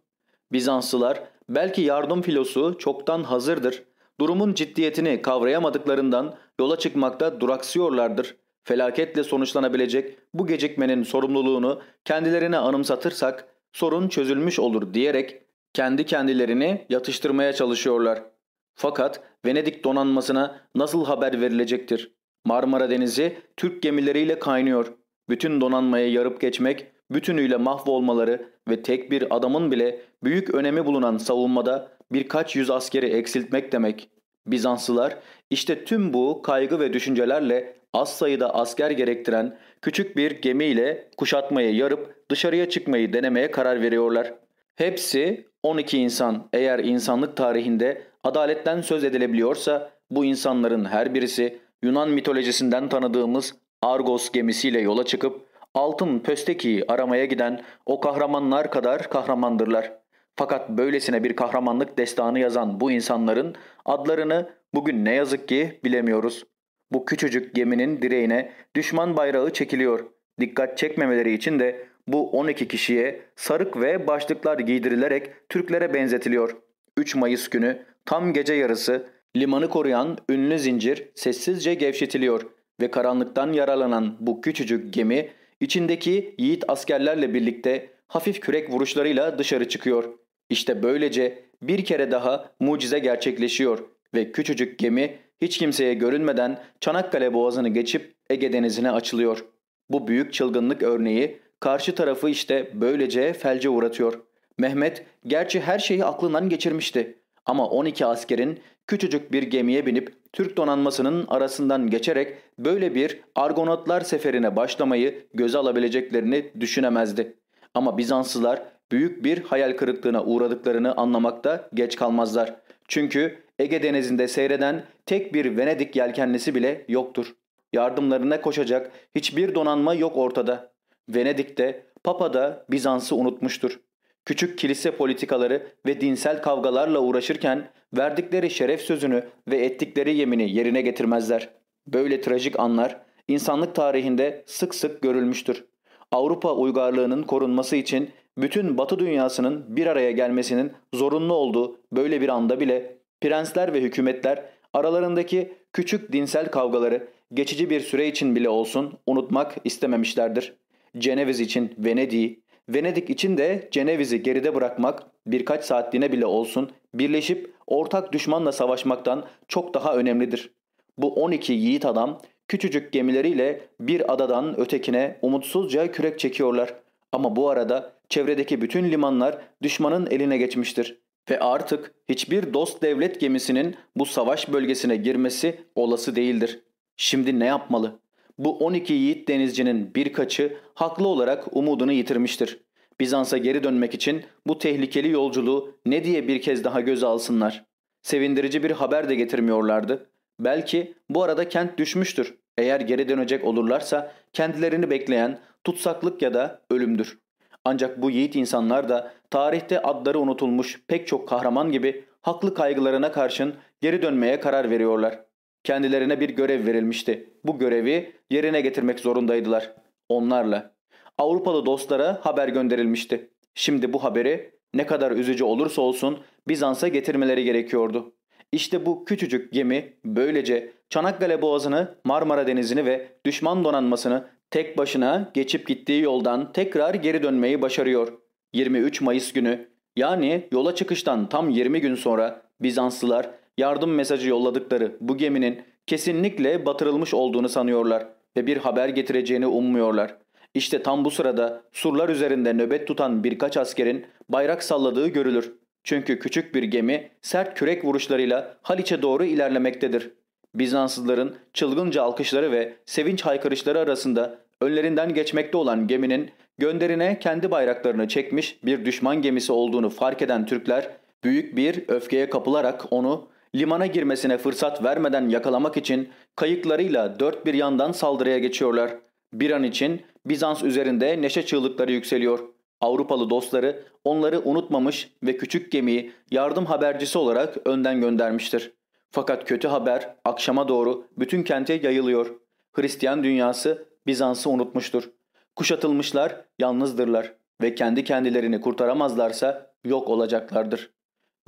Bizanslılar belki yardım filosu çoktan hazırdır. Durumun ciddiyetini kavrayamadıklarından yola çıkmakta duraksıyorlardır. Felaketle sonuçlanabilecek bu gecikmenin sorumluluğunu kendilerine anımsatırsak sorun çözülmüş olur diyerek kendi kendilerini yatıştırmaya çalışıyorlar. Fakat Venedik donanmasına nasıl haber verilecektir? Marmara Denizi Türk gemileriyle kaynıyor. Bütün donanmaya yarıp geçmek, bütünüyle mahvolmaları ve tek bir adamın bile büyük önemi bulunan savunmada birkaç yüz askeri eksiltmek demek. Bizanslılar işte tüm bu kaygı ve düşüncelerle az sayıda asker gerektiren küçük bir gemiyle kuşatmayı yarıp dışarıya çıkmayı denemeye karar veriyorlar. Hepsi 12 insan eğer insanlık tarihinde adaletten söz edilebiliyorsa bu insanların her birisi Yunan mitolojisinden tanıdığımız Argos gemisiyle yola çıkıp altın pöstekiyi aramaya giden o kahramanlar kadar kahramandırlar. Fakat böylesine bir kahramanlık destanı yazan bu insanların adlarını bugün ne yazık ki bilemiyoruz. Bu küçücük geminin direğine düşman bayrağı çekiliyor. Dikkat çekmemeleri için de bu 12 kişiye sarık ve başlıklar giydirilerek Türklere benzetiliyor. 3 Mayıs günü tam gece yarısı limanı koruyan ünlü zincir sessizce gevşetiliyor ve karanlıktan yaralanan bu küçücük gemi içindeki yiğit askerlerle birlikte hafif kürek vuruşlarıyla dışarı çıkıyor. İşte böylece bir kere daha mucize gerçekleşiyor ve küçücük gemi hiç kimseye görünmeden Çanakkale Boğazı'nı geçip Ege Denizi'ne açılıyor. Bu büyük çılgınlık örneği karşı tarafı işte böylece felce uğratıyor. Mehmet gerçi her şeyi aklından geçirmişti. Ama 12 askerin küçücük bir gemiye binip Türk donanmasının arasından geçerek böyle bir Argonotlar seferine başlamayı göze alabileceklerini düşünemezdi. Ama Bizanslılar büyük bir hayal kırıklığına uğradıklarını anlamakta geç kalmazlar. Çünkü Ege denizinde seyreden tek bir Venedik yelkenlisi bile yoktur. Yardımlarına koşacak hiçbir donanma yok ortada. Venedik'te, Papa da Bizans'ı unutmuştur. Küçük kilise politikaları ve dinsel kavgalarla uğraşırken verdikleri şeref sözünü ve ettikleri yemini yerine getirmezler. Böyle trajik anlar insanlık tarihinde sık sık görülmüştür. Avrupa uygarlığının korunması için bütün Batı dünyasının bir araya gelmesinin zorunlu olduğu böyle bir anda bile prensler ve hükümetler aralarındaki küçük dinsel kavgaları geçici bir süre için bile olsun unutmak istememişlerdir. Ceneviz için Venedik'i, Venedik için de Ceneviz'i geride bırakmak birkaç saatliğine bile olsun birleşip ortak düşmanla savaşmaktan çok daha önemlidir. Bu 12 yiğit adam küçücük gemileriyle bir adadan ötekine umutsuzca kürek çekiyorlar. Ama bu arada çevredeki bütün limanlar düşmanın eline geçmiştir. Ve artık hiçbir dost devlet gemisinin bu savaş bölgesine girmesi olası değildir. Şimdi ne yapmalı? Bu 12 yiğit denizcinin birkaçı haklı olarak umudunu yitirmiştir. Bizans'a geri dönmek için bu tehlikeli yolculuğu ne diye bir kez daha göze alsınlar. Sevindirici bir haber de getirmiyorlardı. Belki bu arada kent düşmüştür. Eğer geri dönecek olurlarsa kendilerini bekleyen tutsaklık ya da ölümdür. Ancak bu yiğit insanlar da tarihte adları unutulmuş pek çok kahraman gibi haklı kaygılarına karşın geri dönmeye karar veriyorlar. Kendilerine bir görev verilmişti. Bu görevi yerine getirmek zorundaydılar. Onlarla. Avrupalı dostlara haber gönderilmişti. Şimdi bu haberi ne kadar üzücü olursa olsun Bizans'a getirmeleri gerekiyordu. İşte bu küçücük gemi böylece Çanakkale Boğazı'nı, Marmara Denizi'ni ve düşman donanmasını tek başına geçip gittiği yoldan tekrar geri dönmeyi başarıyor. 23 Mayıs günü yani yola çıkıştan tam 20 gün sonra Bizanslılar yardım mesajı yolladıkları bu geminin kesinlikle batırılmış olduğunu sanıyorlar ve bir haber getireceğini ummuyorlar. İşte tam bu sırada surlar üzerinde nöbet tutan birkaç askerin bayrak salladığı görülür. Çünkü küçük bir gemi sert kürek vuruşlarıyla Haliç'e doğru ilerlemektedir. Bizanslıların çılgınca alkışları ve sevinç haykırışları arasında önlerinden geçmekte olan geminin gönderine kendi bayraklarını çekmiş bir düşman gemisi olduğunu fark eden Türkler büyük bir öfkeye kapılarak onu limana girmesine fırsat vermeden yakalamak için kayıklarıyla dört bir yandan saldırıya geçiyorlar. Bir an için Bizans üzerinde neşe çığlıkları yükseliyor. Avrupalı dostları onları unutmamış ve küçük gemiyi yardım habercisi olarak önden göndermiştir. Fakat kötü haber akşama doğru bütün kente yayılıyor. Hristiyan dünyası Bizans'ı unutmuştur. Kuşatılmışlar, yalnızdırlar ve kendi kendilerini kurtaramazlarsa yok olacaklardır.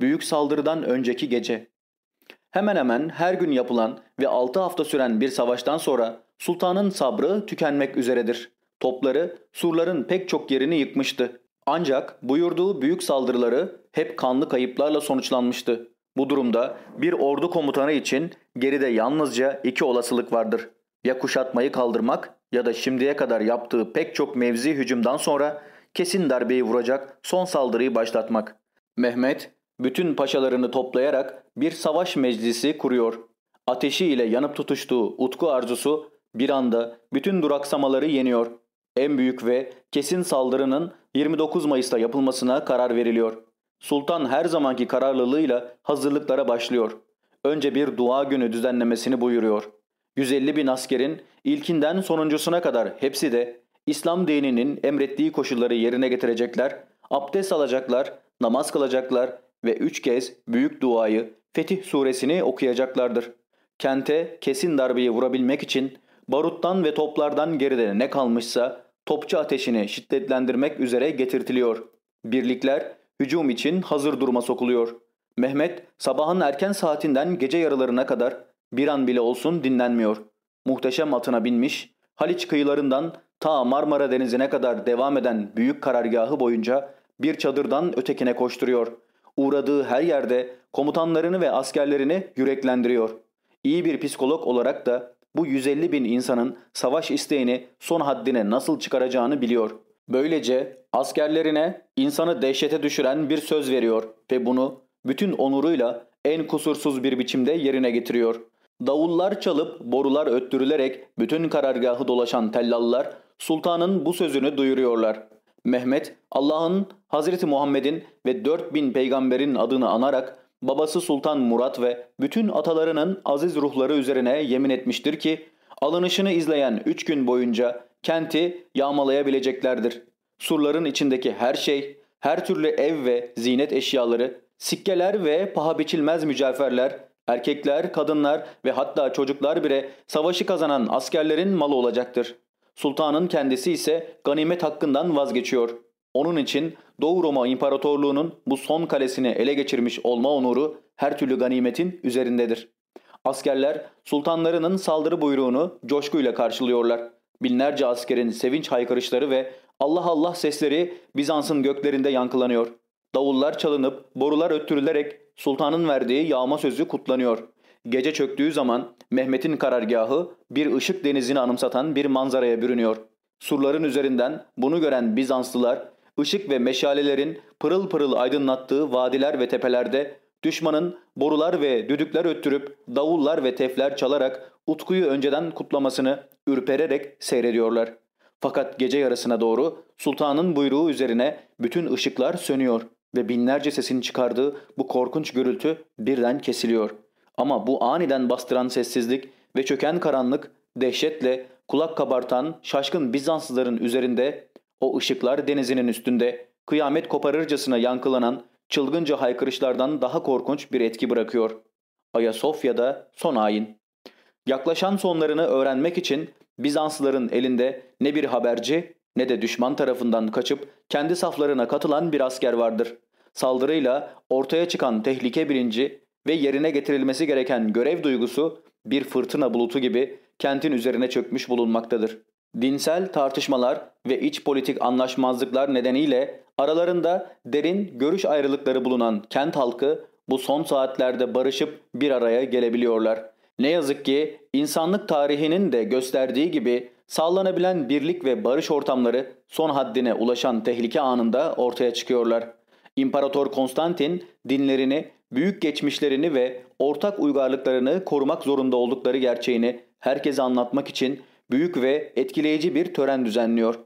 Büyük saldırıdan önceki gece. Hemen hemen her gün yapılan ve 6 hafta süren bir savaştan sonra sultanın sabrı tükenmek üzeredir. Topları surların pek çok yerini yıkmıştı. Ancak buyurduğu büyük saldırıları hep kanlı kayıplarla sonuçlanmıştı. Bu durumda bir ordu komutanı için geride yalnızca iki olasılık vardır. Ya kuşatmayı kaldırmak ya da şimdiye kadar yaptığı pek çok mevzi hücumdan sonra kesin darbeyi vuracak son saldırıyı başlatmak. Mehmet bütün paşalarını toplayarak bir savaş meclisi kuruyor. Ateşi ile yanıp tutuştuğu utku arzusu bir anda bütün duraksamaları yeniyor. En büyük ve kesin saldırının 29 Mayıs'ta yapılmasına karar veriliyor. Sultan her zamanki kararlılığıyla hazırlıklara başlıyor. Önce bir dua günü düzenlemesini buyuruyor. 150 bin askerin ilkinden sonuncusuna kadar hepsi de İslam dininin emrettiği koşulları yerine getirecekler, abdest alacaklar, namaz kılacaklar ve üç kez büyük duayı Fetih suresini okuyacaklardır. Kente kesin darbeyi vurabilmek için baruttan ve toplardan geride ne kalmışsa topçu ateşini şiddetlendirmek üzere getirtiliyor. Birlikler hücum için hazır duruma sokuluyor. Mehmet sabahın erken saatinden gece yarılarına kadar bir an bile olsun dinlenmiyor. Muhteşem atına binmiş, Haliç kıyılarından ta Marmara Denizi'ne kadar devam eden büyük karargahı boyunca bir çadırdan ötekine koşturuyor. Uğradığı her yerde komutanlarını ve askerlerini yüreklendiriyor. İyi bir psikolog olarak da bu 150 bin insanın savaş isteğini son haddine nasıl çıkaracağını biliyor. Böylece askerlerine insanı dehşete düşüren bir söz veriyor ve bunu bütün onuruyla en kusursuz bir biçimde yerine getiriyor. Davullar çalıp borular öttürülerek bütün karargahı dolaşan tellallar sultanın bu sözünü duyuruyorlar. Mehmet Allah'ın Hazreti Muhammed'in ve 4000 peygamberin adını anarak babası Sultan Murat ve bütün atalarının aziz ruhları üzerine yemin etmiştir ki alınışını izleyen 3 gün boyunca kenti yağmalayabileceklerdir. Surların içindeki her şey, her türlü ev ve zinet eşyaları, sikkeler ve paha biçilmez mücevherler, erkekler, kadınlar ve hatta çocuklar bile savaşı kazanan askerlerin malı olacaktır. Sultanın kendisi ise ganimet hakkından vazgeçiyor. Onun için Doğu Roma İmparatorluğu'nun bu son kalesini ele geçirmiş olma onuru her türlü ganimetin üzerindedir. Askerler sultanlarının saldırı buyruğunu coşkuyla karşılıyorlar. Binlerce askerin sevinç haykırışları ve Allah Allah sesleri Bizans'ın göklerinde yankılanıyor. Davullar çalınıp borular öttürülerek sultanın verdiği yağma sözü kutlanıyor. Gece çöktüğü zaman Mehmet'in karargahı bir ışık denizini anımsatan bir manzaraya bürünüyor. Surların üzerinden bunu gören Bizanslılar ışık ve meşalelerin pırıl pırıl aydınlattığı vadiler ve tepelerde düşmanın borular ve düdükler öttürüp davullar ve tefler çalarak Utku'yu önceden kutlamasını ürpererek seyrediyorlar. Fakat gece yarısına doğru sultanın buyruğu üzerine bütün ışıklar sönüyor ve binlerce sesin çıkardığı bu korkunç gürültü birden kesiliyor. Ama bu aniden bastıran sessizlik ve çöken karanlık dehşetle kulak kabartan şaşkın Bizanslıların üzerinde o ışıklar denizinin üstünde kıyamet koparırcasına yankılanan çılgınca haykırışlardan daha korkunç bir etki bırakıyor. Ayasofya'da son ayin. Yaklaşan sonlarını öğrenmek için Bizanslıların elinde ne bir haberci ne de düşman tarafından kaçıp kendi saflarına katılan bir asker vardır. Saldırıyla ortaya çıkan tehlike bilinci ve yerine getirilmesi gereken görev duygusu bir fırtına bulutu gibi kentin üzerine çökmüş bulunmaktadır. Dinsel tartışmalar ve iç politik anlaşmazlıklar nedeniyle aralarında derin görüş ayrılıkları bulunan kent halkı bu son saatlerde barışıp bir araya gelebiliyorlar. Ne yazık ki insanlık tarihinin de gösterdiği gibi sağlanabilen birlik ve barış ortamları son haddine ulaşan tehlike anında ortaya çıkıyorlar. İmparator Konstantin dinlerini, büyük geçmişlerini ve ortak uygarlıklarını korumak zorunda oldukları gerçeğini herkese anlatmak için büyük ve etkileyici bir tören düzenliyor.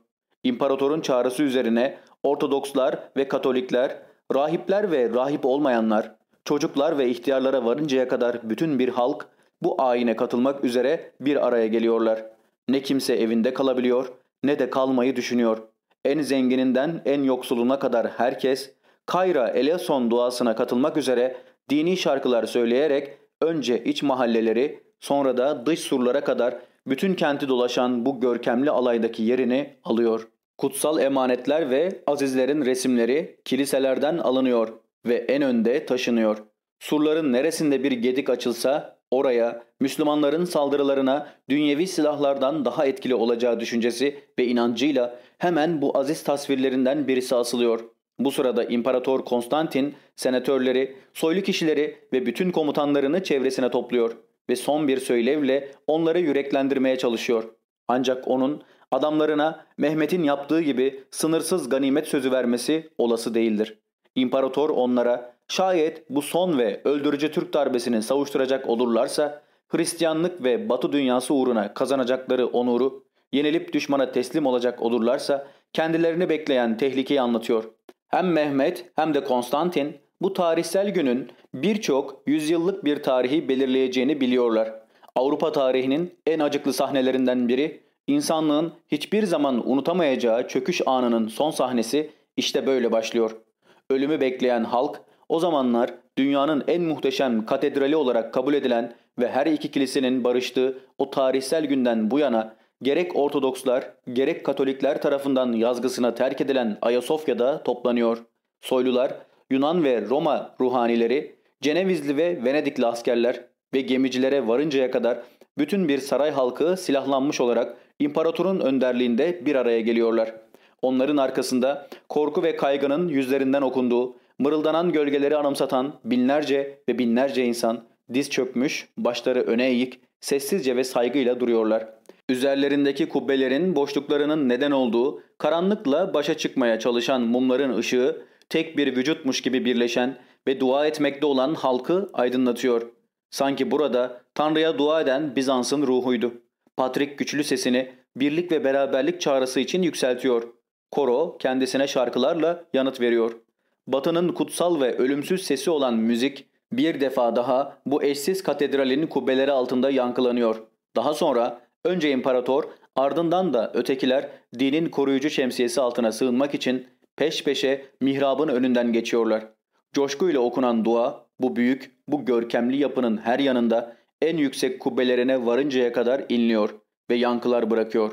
İmparatorun çağrısı üzerine Ortodokslar ve Katolikler, rahipler ve rahip olmayanlar, çocuklar ve ihtiyarlara varıncaya kadar bütün bir halk bu ayine katılmak üzere bir araya geliyorlar. Ne kimse evinde kalabiliyor ne de kalmayı düşünüyor. En zengininden en yoksuluna kadar herkes Kayra Eleson duasına katılmak üzere dini şarkılar söyleyerek önce iç mahalleleri sonra da dış surlara kadar bütün kenti dolaşan bu görkemli alaydaki yerini alıyor. Kutsal emanetler ve azizlerin resimleri kiliselerden alınıyor ve en önde taşınıyor. Surların neresinde bir gedik açılsa oraya Müslümanların saldırılarına dünyevi silahlardan daha etkili olacağı düşüncesi ve inancıyla hemen bu aziz tasvirlerinden birisi asılıyor. Bu sırada İmparator Konstantin senatörleri, soylu kişileri ve bütün komutanlarını çevresine topluyor ve son bir söylevle onları yüreklendirmeye çalışıyor. Ancak onun adamlarına Mehmet'in yaptığı gibi sınırsız ganimet sözü vermesi olası değildir. İmparator onlara şayet bu son ve öldürücü Türk darbesini savuşturacak olurlarsa Hristiyanlık ve Batı dünyası uğruna kazanacakları onuru, yenilip düşmana teslim olacak olurlarsa kendilerini bekleyen tehlikeyi anlatıyor. Hem Mehmet hem de Konstantin bu tarihsel günün birçok yüzyıllık bir tarihi belirleyeceğini biliyorlar. Avrupa tarihinin en acıklı sahnelerinden biri, insanlığın hiçbir zaman unutamayacağı çöküş anının son sahnesi işte böyle başlıyor. Ölümü bekleyen halk o zamanlar dünyanın en muhteşem katedrali olarak kabul edilen ve her iki kilisenin barıştığı o tarihsel günden bu yana gerek Ortodokslar gerek Katolikler tarafından yazgısına terk edilen Ayasofya'da toplanıyor. Soylular, Yunan ve Roma ruhanileri, Cenevizli ve Venedikli askerler ve gemicilere varıncaya kadar bütün bir saray halkı silahlanmış olarak imparatorun önderliğinde bir araya geliyorlar. Onların arkasında korku ve kaygının yüzlerinden okunduğu, mırıldanan gölgeleri anımsatan binlerce ve binlerce insan diz çökmüş, başları öne eğik, sessizce ve saygıyla duruyorlar. Üzerlerindeki kubbelerin boşluklarının neden olduğu, karanlıkla başa çıkmaya çalışan mumların ışığı, tek bir vücutmuş gibi birleşen ve dua etmekte olan halkı aydınlatıyor. Sanki burada Tanrı'ya dua eden Bizans'ın ruhuydu. Patrik güçlü sesini birlik ve beraberlik çağrısı için yükseltiyor. Koro kendisine şarkılarla yanıt veriyor. Batı'nın kutsal ve ölümsüz sesi olan müzik bir defa daha bu eşsiz katedralin kubbeleri altında yankılanıyor. Daha sonra önce imparator ardından da ötekiler dinin koruyucu şemsiyesi altına sığınmak için peş peşe mihrabın önünden geçiyorlar. Coşkuyla okunan dua bu büyük, bu görkemli yapının her yanında en yüksek kubbelerine varıncaya kadar inliyor ve yankılar bırakıyor.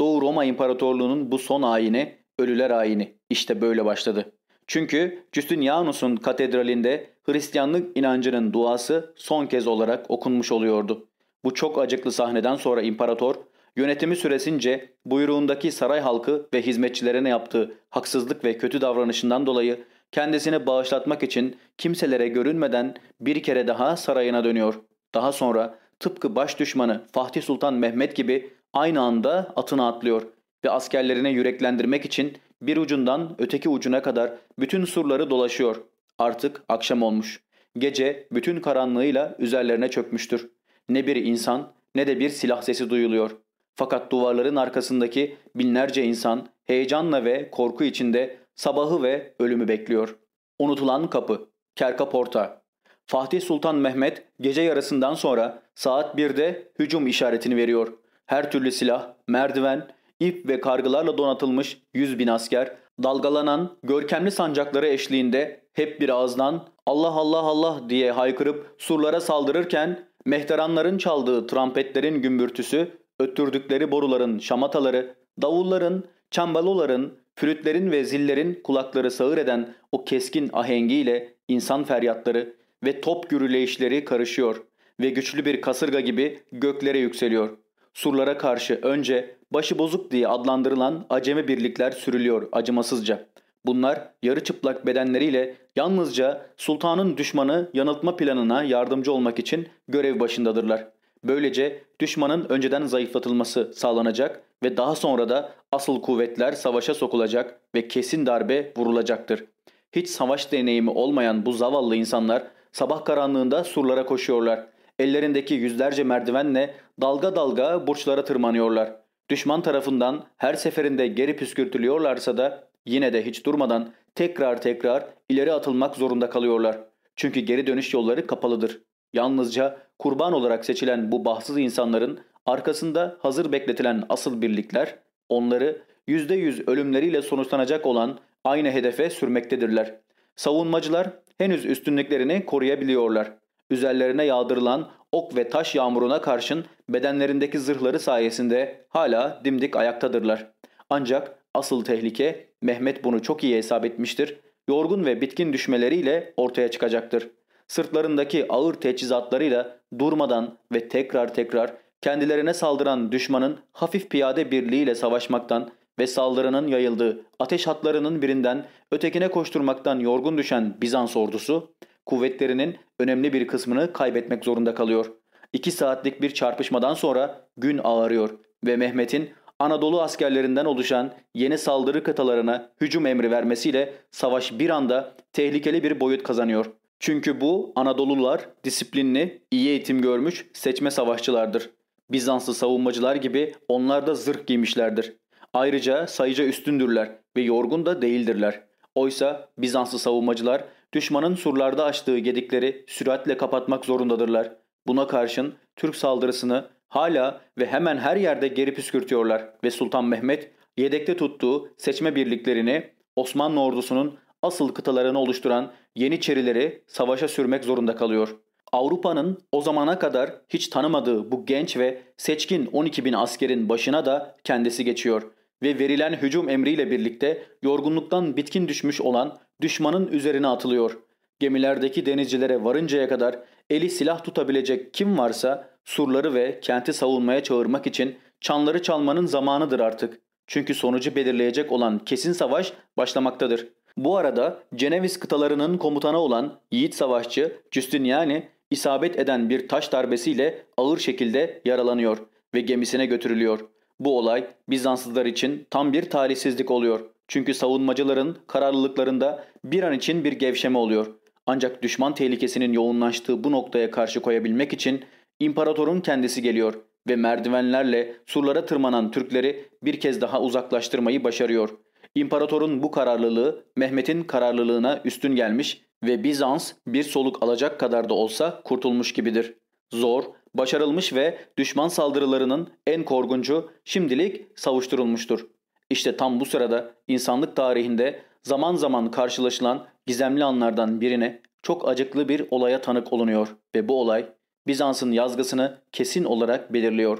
Doğu Roma İmparatorluğu'nun bu son ayini, ölüler ayini işte böyle başladı. Çünkü Justinianus'un katedralinde Hristiyanlık inancının duası son kez olarak okunmuş oluyordu. Bu çok acıklı sahneden sonra imparator, yönetimi süresince buyruğundaki saray halkı ve hizmetçilerine yaptığı haksızlık ve kötü davranışından dolayı kendisini bağışlatmak için kimselere görünmeden bir kere daha sarayına dönüyor. Daha sonra tıpkı baş düşmanı Fatih Sultan Mehmet gibi aynı anda atına atlıyor ve askerlerine yüreklendirmek için bir ucundan öteki ucuna kadar bütün surları dolaşıyor. Artık akşam olmuş. Gece bütün karanlığıyla üzerlerine çökmüştür. Ne bir insan ne de bir silah sesi duyuluyor. Fakat duvarların arkasındaki binlerce insan heyecanla ve korku içinde sabahı ve ölümü bekliyor. Unutulan kapı, Kerka Porta. Fatih Sultan Mehmet gece yarısından sonra saat 1'de hücum işaretini veriyor. Her türlü silah, merdiven, ip ve kargılarla donatılmış yüz bin asker, dalgalanan görkemli sancakları eşliğinde hep bir ağızdan Allah Allah Allah diye haykırıp surlara saldırırken mehteranların çaldığı trampetlerin gümbürtüsü, öttürdükleri boruların şamataları, davulların, çambaloların, flütlerin ve zillerin kulakları sağır eden o keskin ahengiyle insan feryatları ve top gürüleyişleri karışıyor ve güçlü bir kasırga gibi göklere yükseliyor. Surlara karşı önce başı bozuk diye adlandırılan acemi birlikler sürülüyor acımasızca. Bunlar yarı çıplak bedenleriyle yalnızca sultanın düşmanı yanıltma planına yardımcı olmak için görev başındadırlar. Böylece düşmanın önceden zayıflatılması sağlanacak ve daha sonra da asıl kuvvetler savaşa sokulacak ve kesin darbe vurulacaktır. Hiç savaş deneyimi olmayan bu zavallı insanlar sabah karanlığında surlara koşuyorlar. Ellerindeki yüzlerce merdivenle dalga dalga burçlara tırmanıyorlar. Düşman tarafından her seferinde geri püskürtülüyorlarsa da yine de hiç durmadan tekrar tekrar ileri atılmak zorunda kalıyorlar. Çünkü geri dönüş yolları kapalıdır. Yalnızca kurban olarak seçilen bu bahtsız insanların arkasında hazır bekletilen asıl birlikler onları %100 ölümleriyle sonuçlanacak olan aynı hedefe sürmektedirler. Savunmacılar henüz üstünlüklerini koruyabiliyorlar. Üzerlerine yağdırılan ok ve taş yağmuruna karşın bedenlerindeki zırhları sayesinde hala dimdik ayaktadırlar. Ancak asıl tehlike Mehmet bunu çok iyi hesap etmiştir. Yorgun ve bitkin düşmeleriyle ortaya çıkacaktır. Sırtlarındaki ağır teçhizatlarıyla durmadan ve tekrar tekrar kendilerine saldıran düşmanın hafif piyade birliğiyle savaşmaktan ve saldırının yayıldığı ateş hatlarının birinden ötekine koşturmaktan yorgun düşen Bizans ordusu kuvvetlerinin önemli bir kısmını kaybetmek zorunda kalıyor. İki saatlik bir çarpışmadan sonra gün ağarıyor ve Mehmet'in Anadolu askerlerinden oluşan yeni saldırı kıtalarına hücum emri vermesiyle savaş bir anda tehlikeli bir boyut kazanıyor. Çünkü bu Anadolular disiplinli, iyi eğitim görmüş seçme savaşçılardır. Bizanslı savunmacılar gibi onlar da zırh giymişlerdir. Ayrıca sayıca üstündürler ve yorgun da değildirler. Oysa Bizanslı savunmacılar düşmanın surlarda açtığı gedikleri süratle kapatmak zorundadırlar. Buna karşın Türk saldırısını hala ve hemen her yerde geri püskürtüyorlar ve Sultan Mehmet yedekte tuttuğu seçme birliklerini Osmanlı ordusunun asıl kıtalarını oluşturan Yeniçerileri savaşa sürmek zorunda kalıyor. Avrupa'nın o zamana kadar hiç tanımadığı bu genç ve seçkin 12 bin askerin başına da kendisi geçiyor ve verilen hücum emriyle birlikte yorgunluktan bitkin düşmüş olan düşmanın üzerine atılıyor. Gemilerdeki denizcilere varıncaya kadar eli silah tutabilecek kim varsa surları ve kenti savunmaya çağırmak için çanları çalmanın zamanıdır artık. Çünkü sonucu belirleyecek olan kesin savaş başlamaktadır. Bu arada Ceneviz kıtalarının komutanı olan yiğit savaşçı Justiniani isabet eden bir taş darbesiyle ağır şekilde yaralanıyor ve gemisine götürülüyor. Bu olay Bizanslılar için tam bir talihsizlik oluyor. Çünkü savunmacıların kararlılıklarında bir an için bir gevşeme oluyor. Ancak düşman tehlikesinin yoğunlaştığı bu noktaya karşı koyabilmek için imparatorun kendisi geliyor ve merdivenlerle surlara tırmanan Türkleri bir kez daha uzaklaştırmayı başarıyor. İmparatorun bu kararlılığı Mehmet'in kararlılığına üstün gelmiş ve Bizans bir soluk alacak kadar da olsa kurtulmuş gibidir. Zor, başarılmış ve düşman saldırılarının en korkuncu şimdilik savuşturulmuştur. İşte tam bu sırada insanlık tarihinde zaman zaman karşılaşılan gizemli anlardan birine çok acıklı bir olaya tanık olunuyor ve bu olay Bizans'ın yazgısını kesin olarak belirliyor.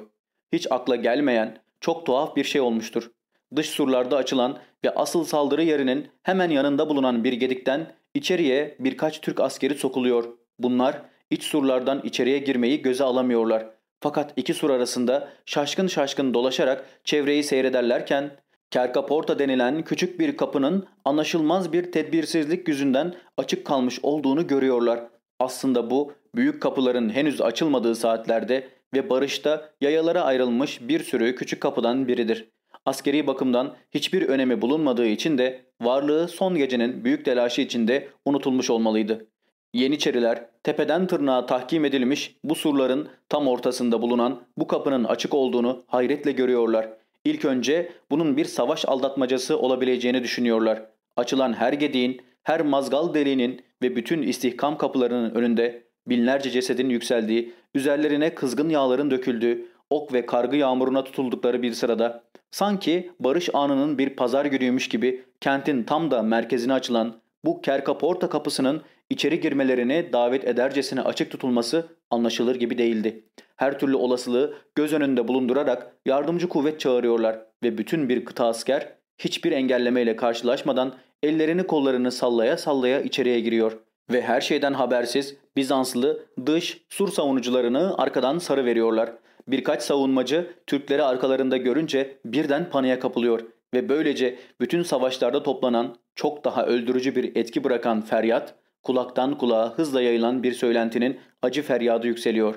Hiç akla gelmeyen çok tuhaf bir şey olmuştur. Dış surlarda açılan ve asıl saldırı yerinin hemen yanında bulunan bir gedikten içeriye birkaç Türk askeri sokuluyor. Bunlar iç surlardan içeriye girmeyi göze alamıyorlar. Fakat iki sur arasında şaşkın şaşkın dolaşarak çevreyi seyrederlerken Kerkaporta denilen küçük bir kapının anlaşılmaz bir tedbirsizlik yüzünden açık kalmış olduğunu görüyorlar. Aslında bu büyük kapıların henüz açılmadığı saatlerde ve barışta yayalara ayrılmış bir sürü küçük kapıdan biridir. Askeri bakımdan hiçbir önemi bulunmadığı için de varlığı son gecenin büyük telaşı içinde unutulmuş olmalıydı. Yeniçeriler tepeden tırnağa tahkim edilmiş bu surların tam ortasında bulunan bu kapının açık olduğunu hayretle görüyorlar. İlk önce bunun bir savaş aldatmacası olabileceğini düşünüyorlar. Açılan her gediğin, her mazgal deliğinin ve bütün istihkam kapılarının önünde binlerce cesedin yükseldiği, üzerlerine kızgın yağların döküldüğü, ok ve kargı yağmuruna tutuldukları bir sırada sanki barış anının bir pazar günüymüş gibi kentin tam da merkezine açılan bu Kerkaporta kapısının içeri girmelerini davet edercesine açık tutulması anlaşılır gibi değildi. Her türlü olasılığı göz önünde bulundurarak yardımcı kuvvet çağırıyorlar ve bütün bir kıta asker hiçbir engellemeyle karşılaşmadan ellerini kollarını sallaya sallaya içeriye giriyor ve her şeyden habersiz Bizanslı dış sur savunucularını arkadan sarı veriyorlar. Birkaç savunmacı Türkleri arkalarında görünce birden paniğe kapılıyor ve böylece bütün savaşlarda toplanan çok daha öldürücü bir etki bırakan feryat kulaktan kulağa hızla yayılan bir söylentinin acı feryadı yükseliyor.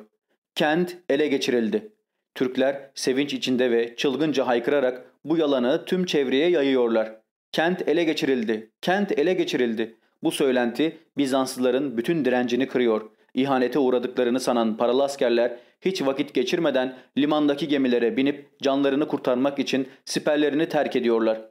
Kent ele geçirildi. Türkler sevinç içinde ve çılgınca haykırarak bu yalanı tüm çevreye yayıyorlar. Kent ele geçirildi. Kent ele geçirildi. Bu söylenti Bizanslıların bütün direncini kırıyor. İhanete uğradıklarını sanan paralı askerler hiç vakit geçirmeden limandaki gemilere binip canlarını kurtarmak için siperlerini terk ediyorlar.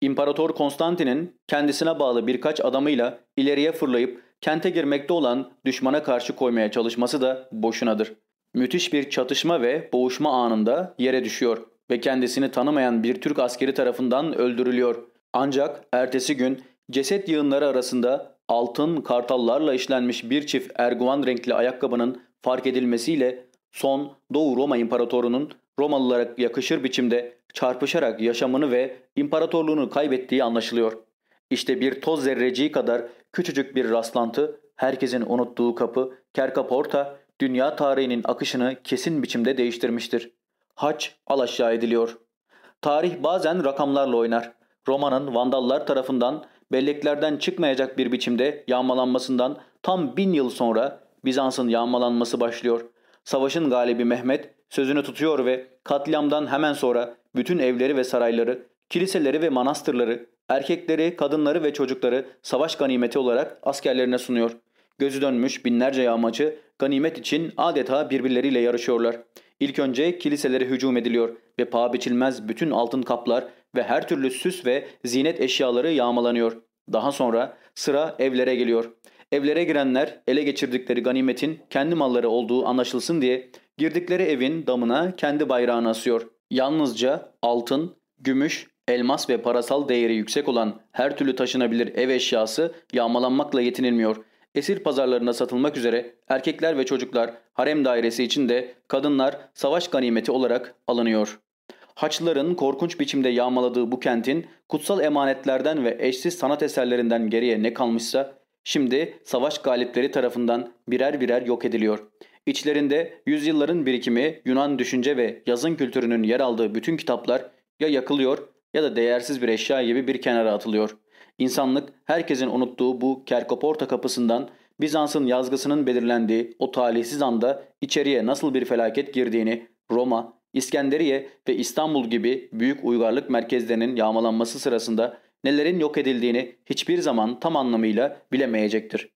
İmparator Konstantin'in kendisine bağlı birkaç adamıyla ileriye fırlayıp kente girmekte olan düşmana karşı koymaya çalışması da boşunadır. Müthiş bir çatışma ve boğuşma anında yere düşüyor ve kendisini tanımayan bir Türk askeri tarafından öldürülüyor. Ancak ertesi gün ceset yığınları arasında altın kartallarla işlenmiş bir çift erguvan renkli ayakkabının fark edilmesiyle son Doğu Roma İmparatorunun Romalılara yakışır biçimde çarpışarak yaşamını ve imparatorluğunu kaybettiği anlaşılıyor. İşte bir toz zerreciği kadar küçücük bir rastlantı, herkesin unuttuğu kapı, Kerkaporta, dünya tarihinin akışını kesin biçimde değiştirmiştir. Haç alaşağı ediliyor. Tarih bazen rakamlarla oynar. Roma'nın Vandallar tarafından belleklerden çıkmayacak bir biçimde yağmalanmasından tam bin yıl sonra Bizans'ın yağmalanması başlıyor. Savaşın galibi Mehmet sözünü tutuyor ve katliamdan hemen sonra bütün evleri ve sarayları, kiliseleri ve manastırları, erkekleri, kadınları ve çocukları savaş ganimeti olarak askerlerine sunuyor. Gözü dönmüş binlerce yağmacı ganimet için adeta birbirleriyle yarışıyorlar. İlk önce kiliselere hücum ediliyor ve paha biçilmez bütün altın kaplar ve her türlü süs ve zinet eşyaları yağmalanıyor. Daha sonra sıra evlere geliyor. Evlere girenler ele geçirdikleri ganimetin kendi malları olduğu anlaşılsın diye Girdikleri evin damına kendi bayrağını asıyor. Yalnızca altın, gümüş, elmas ve parasal değeri yüksek olan her türlü taşınabilir ev eşyası yağmalanmakla yetinilmiyor. Esir pazarlarında satılmak üzere erkekler ve çocuklar harem dairesi içinde kadınlar savaş ganimeti olarak alınıyor. Haçlıların korkunç biçimde yağmaladığı bu kentin kutsal emanetlerden ve eşsiz sanat eserlerinden geriye ne kalmışsa şimdi savaş galipleri tarafından birer birer yok ediliyor. İçlerinde yüzyılların birikimi Yunan düşünce ve yazın kültürünün yer aldığı bütün kitaplar ya yakılıyor ya da değersiz bir eşya gibi bir kenara atılıyor. İnsanlık herkesin unuttuğu bu Kerkoporta kapısından Bizans'ın yazgısının belirlendiği o talihsiz anda içeriye nasıl bir felaket girdiğini Roma, İskenderiye ve İstanbul gibi büyük uygarlık merkezlerinin yağmalanması sırasında nelerin yok edildiğini hiçbir zaman tam anlamıyla bilemeyecektir.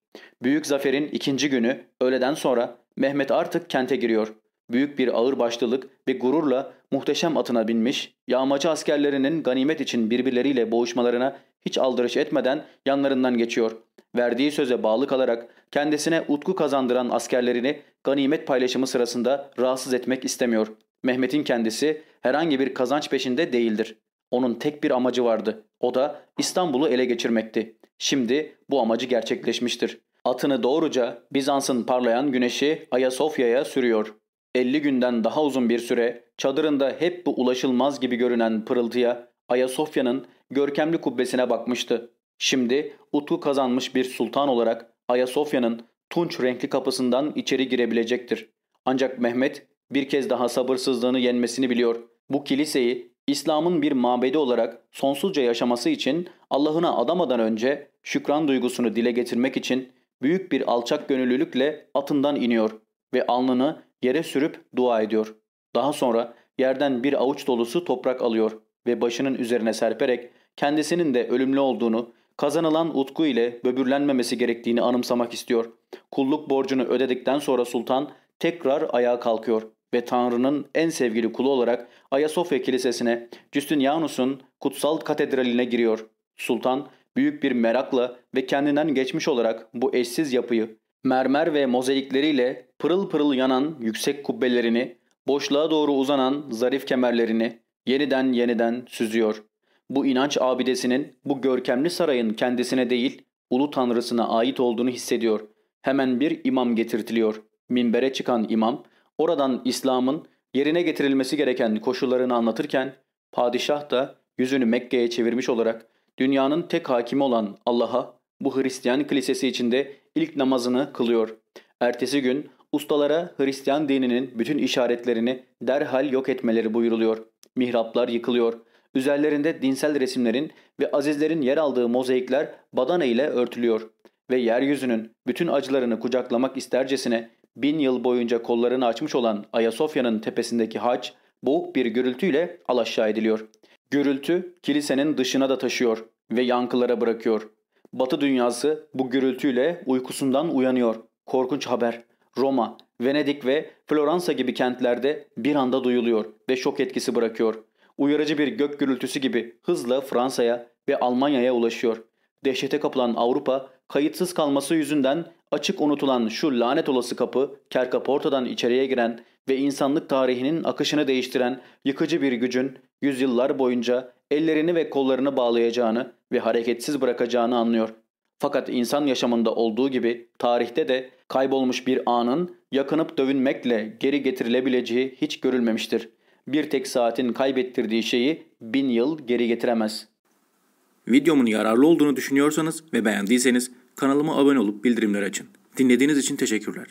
Büyük zaferin ikinci günü öğleden sonra Mehmet artık kente giriyor. Büyük bir ağır başlılık ve gururla muhteşem atına binmiş, yağmacı askerlerinin ganimet için birbirleriyle boğuşmalarına hiç aldırış etmeden yanlarından geçiyor. Verdiği söze bağlı kalarak kendisine utku kazandıran askerlerini ganimet paylaşımı sırasında rahatsız etmek istemiyor. Mehmet'in kendisi herhangi bir kazanç peşinde değildir. Onun tek bir amacı vardı. O da İstanbul'u ele geçirmekti. Şimdi bu amacı gerçekleşmiştir. Atını doğruca Bizans'ın parlayan güneşi Ayasofya'ya sürüyor. 50 günden daha uzun bir süre çadırında hep bu ulaşılmaz gibi görünen pırıltıya Ayasofya'nın görkemli kubbesine bakmıştı. Şimdi utku kazanmış bir sultan olarak Ayasofya'nın tunç renkli kapısından içeri girebilecektir. Ancak Mehmet bir kez daha sabırsızlığını yenmesini biliyor. Bu kiliseyi İslam'ın bir mabedi olarak sonsuzca yaşaması için Allah'ına adamadan önce şükran duygusunu dile getirmek için büyük bir alçak gönüllülükle atından iniyor ve alnını yere sürüp dua ediyor. Daha sonra yerden bir avuç dolusu toprak alıyor ve başının üzerine serperek kendisinin de ölümlü olduğunu, kazanılan utku ile böbürlenmemesi gerektiğini anımsamak istiyor. Kulluk borcunu ödedikten sonra sultan tekrar ayağa kalkıyor ve Tanrı'nın en sevgili kulu olarak Ayasofya Kilisesi'ne Justinianus'un kutsal katedraline giriyor. Sultan büyük bir merakla ve kendinden geçmiş olarak bu eşsiz yapıyı mermer ve mozaikleriyle pırıl pırıl yanan yüksek kubbelerini, boşluğa doğru uzanan zarif kemerlerini yeniden yeniden süzüyor. Bu inanç abidesinin bu görkemli sarayın kendisine değil, ulu tanrısına ait olduğunu hissediyor. Hemen bir imam getirtiliyor. Minbere çıkan imam, oradan İslam'ın yerine getirilmesi gereken koşullarını anlatırken, padişah da yüzünü Mekke'ye çevirmiş olarak dünyanın tek hakimi olan Allah'a bu Hristiyan kilisesi içinde ilk namazını kılıyor. Ertesi gün ustalara Hristiyan dininin bütün işaretlerini derhal yok etmeleri buyuruluyor. Mihraplar yıkılıyor. Üzerlerinde dinsel resimlerin ve azizlerin yer aldığı mozaikler badana ile örtülüyor. Ve yeryüzünün bütün acılarını kucaklamak istercesine bin yıl boyunca kollarını açmış olan Ayasofya'nın tepesindeki haç boğuk bir gürültüyle alaşağı ediliyor. Gürültü kilisenin dışına da taşıyor ve yankılara bırakıyor. Batı dünyası bu gürültüyle uykusundan uyanıyor. Korkunç haber. Roma, Venedik ve Floransa gibi kentlerde bir anda duyuluyor ve şok etkisi bırakıyor. Uyarıcı bir gök gürültüsü gibi hızla Fransa'ya ve Almanya'ya ulaşıyor. Dehşete kapılan Avrupa kayıtsız kalması yüzünden açık unutulan şu lanet olası kapı Kerkaporta'dan içeriye giren ve insanlık tarihinin akışını değiştiren yıkıcı bir gücün yüzyıllar boyunca ellerini ve kollarını bağlayacağını ve hareketsiz bırakacağını anlıyor. Fakat insan yaşamında olduğu gibi tarihte de kaybolmuş bir anın yakınıp dövünmekle geri getirilebileceği hiç görülmemiştir. Bir tek saatin kaybettirdiği şeyi bin yıl geri getiremez. Videomun yararlı olduğunu düşünüyorsanız ve beğendiyseniz kanalıma abone olup bildirimleri açın. Dinlediğiniz için teşekkürler.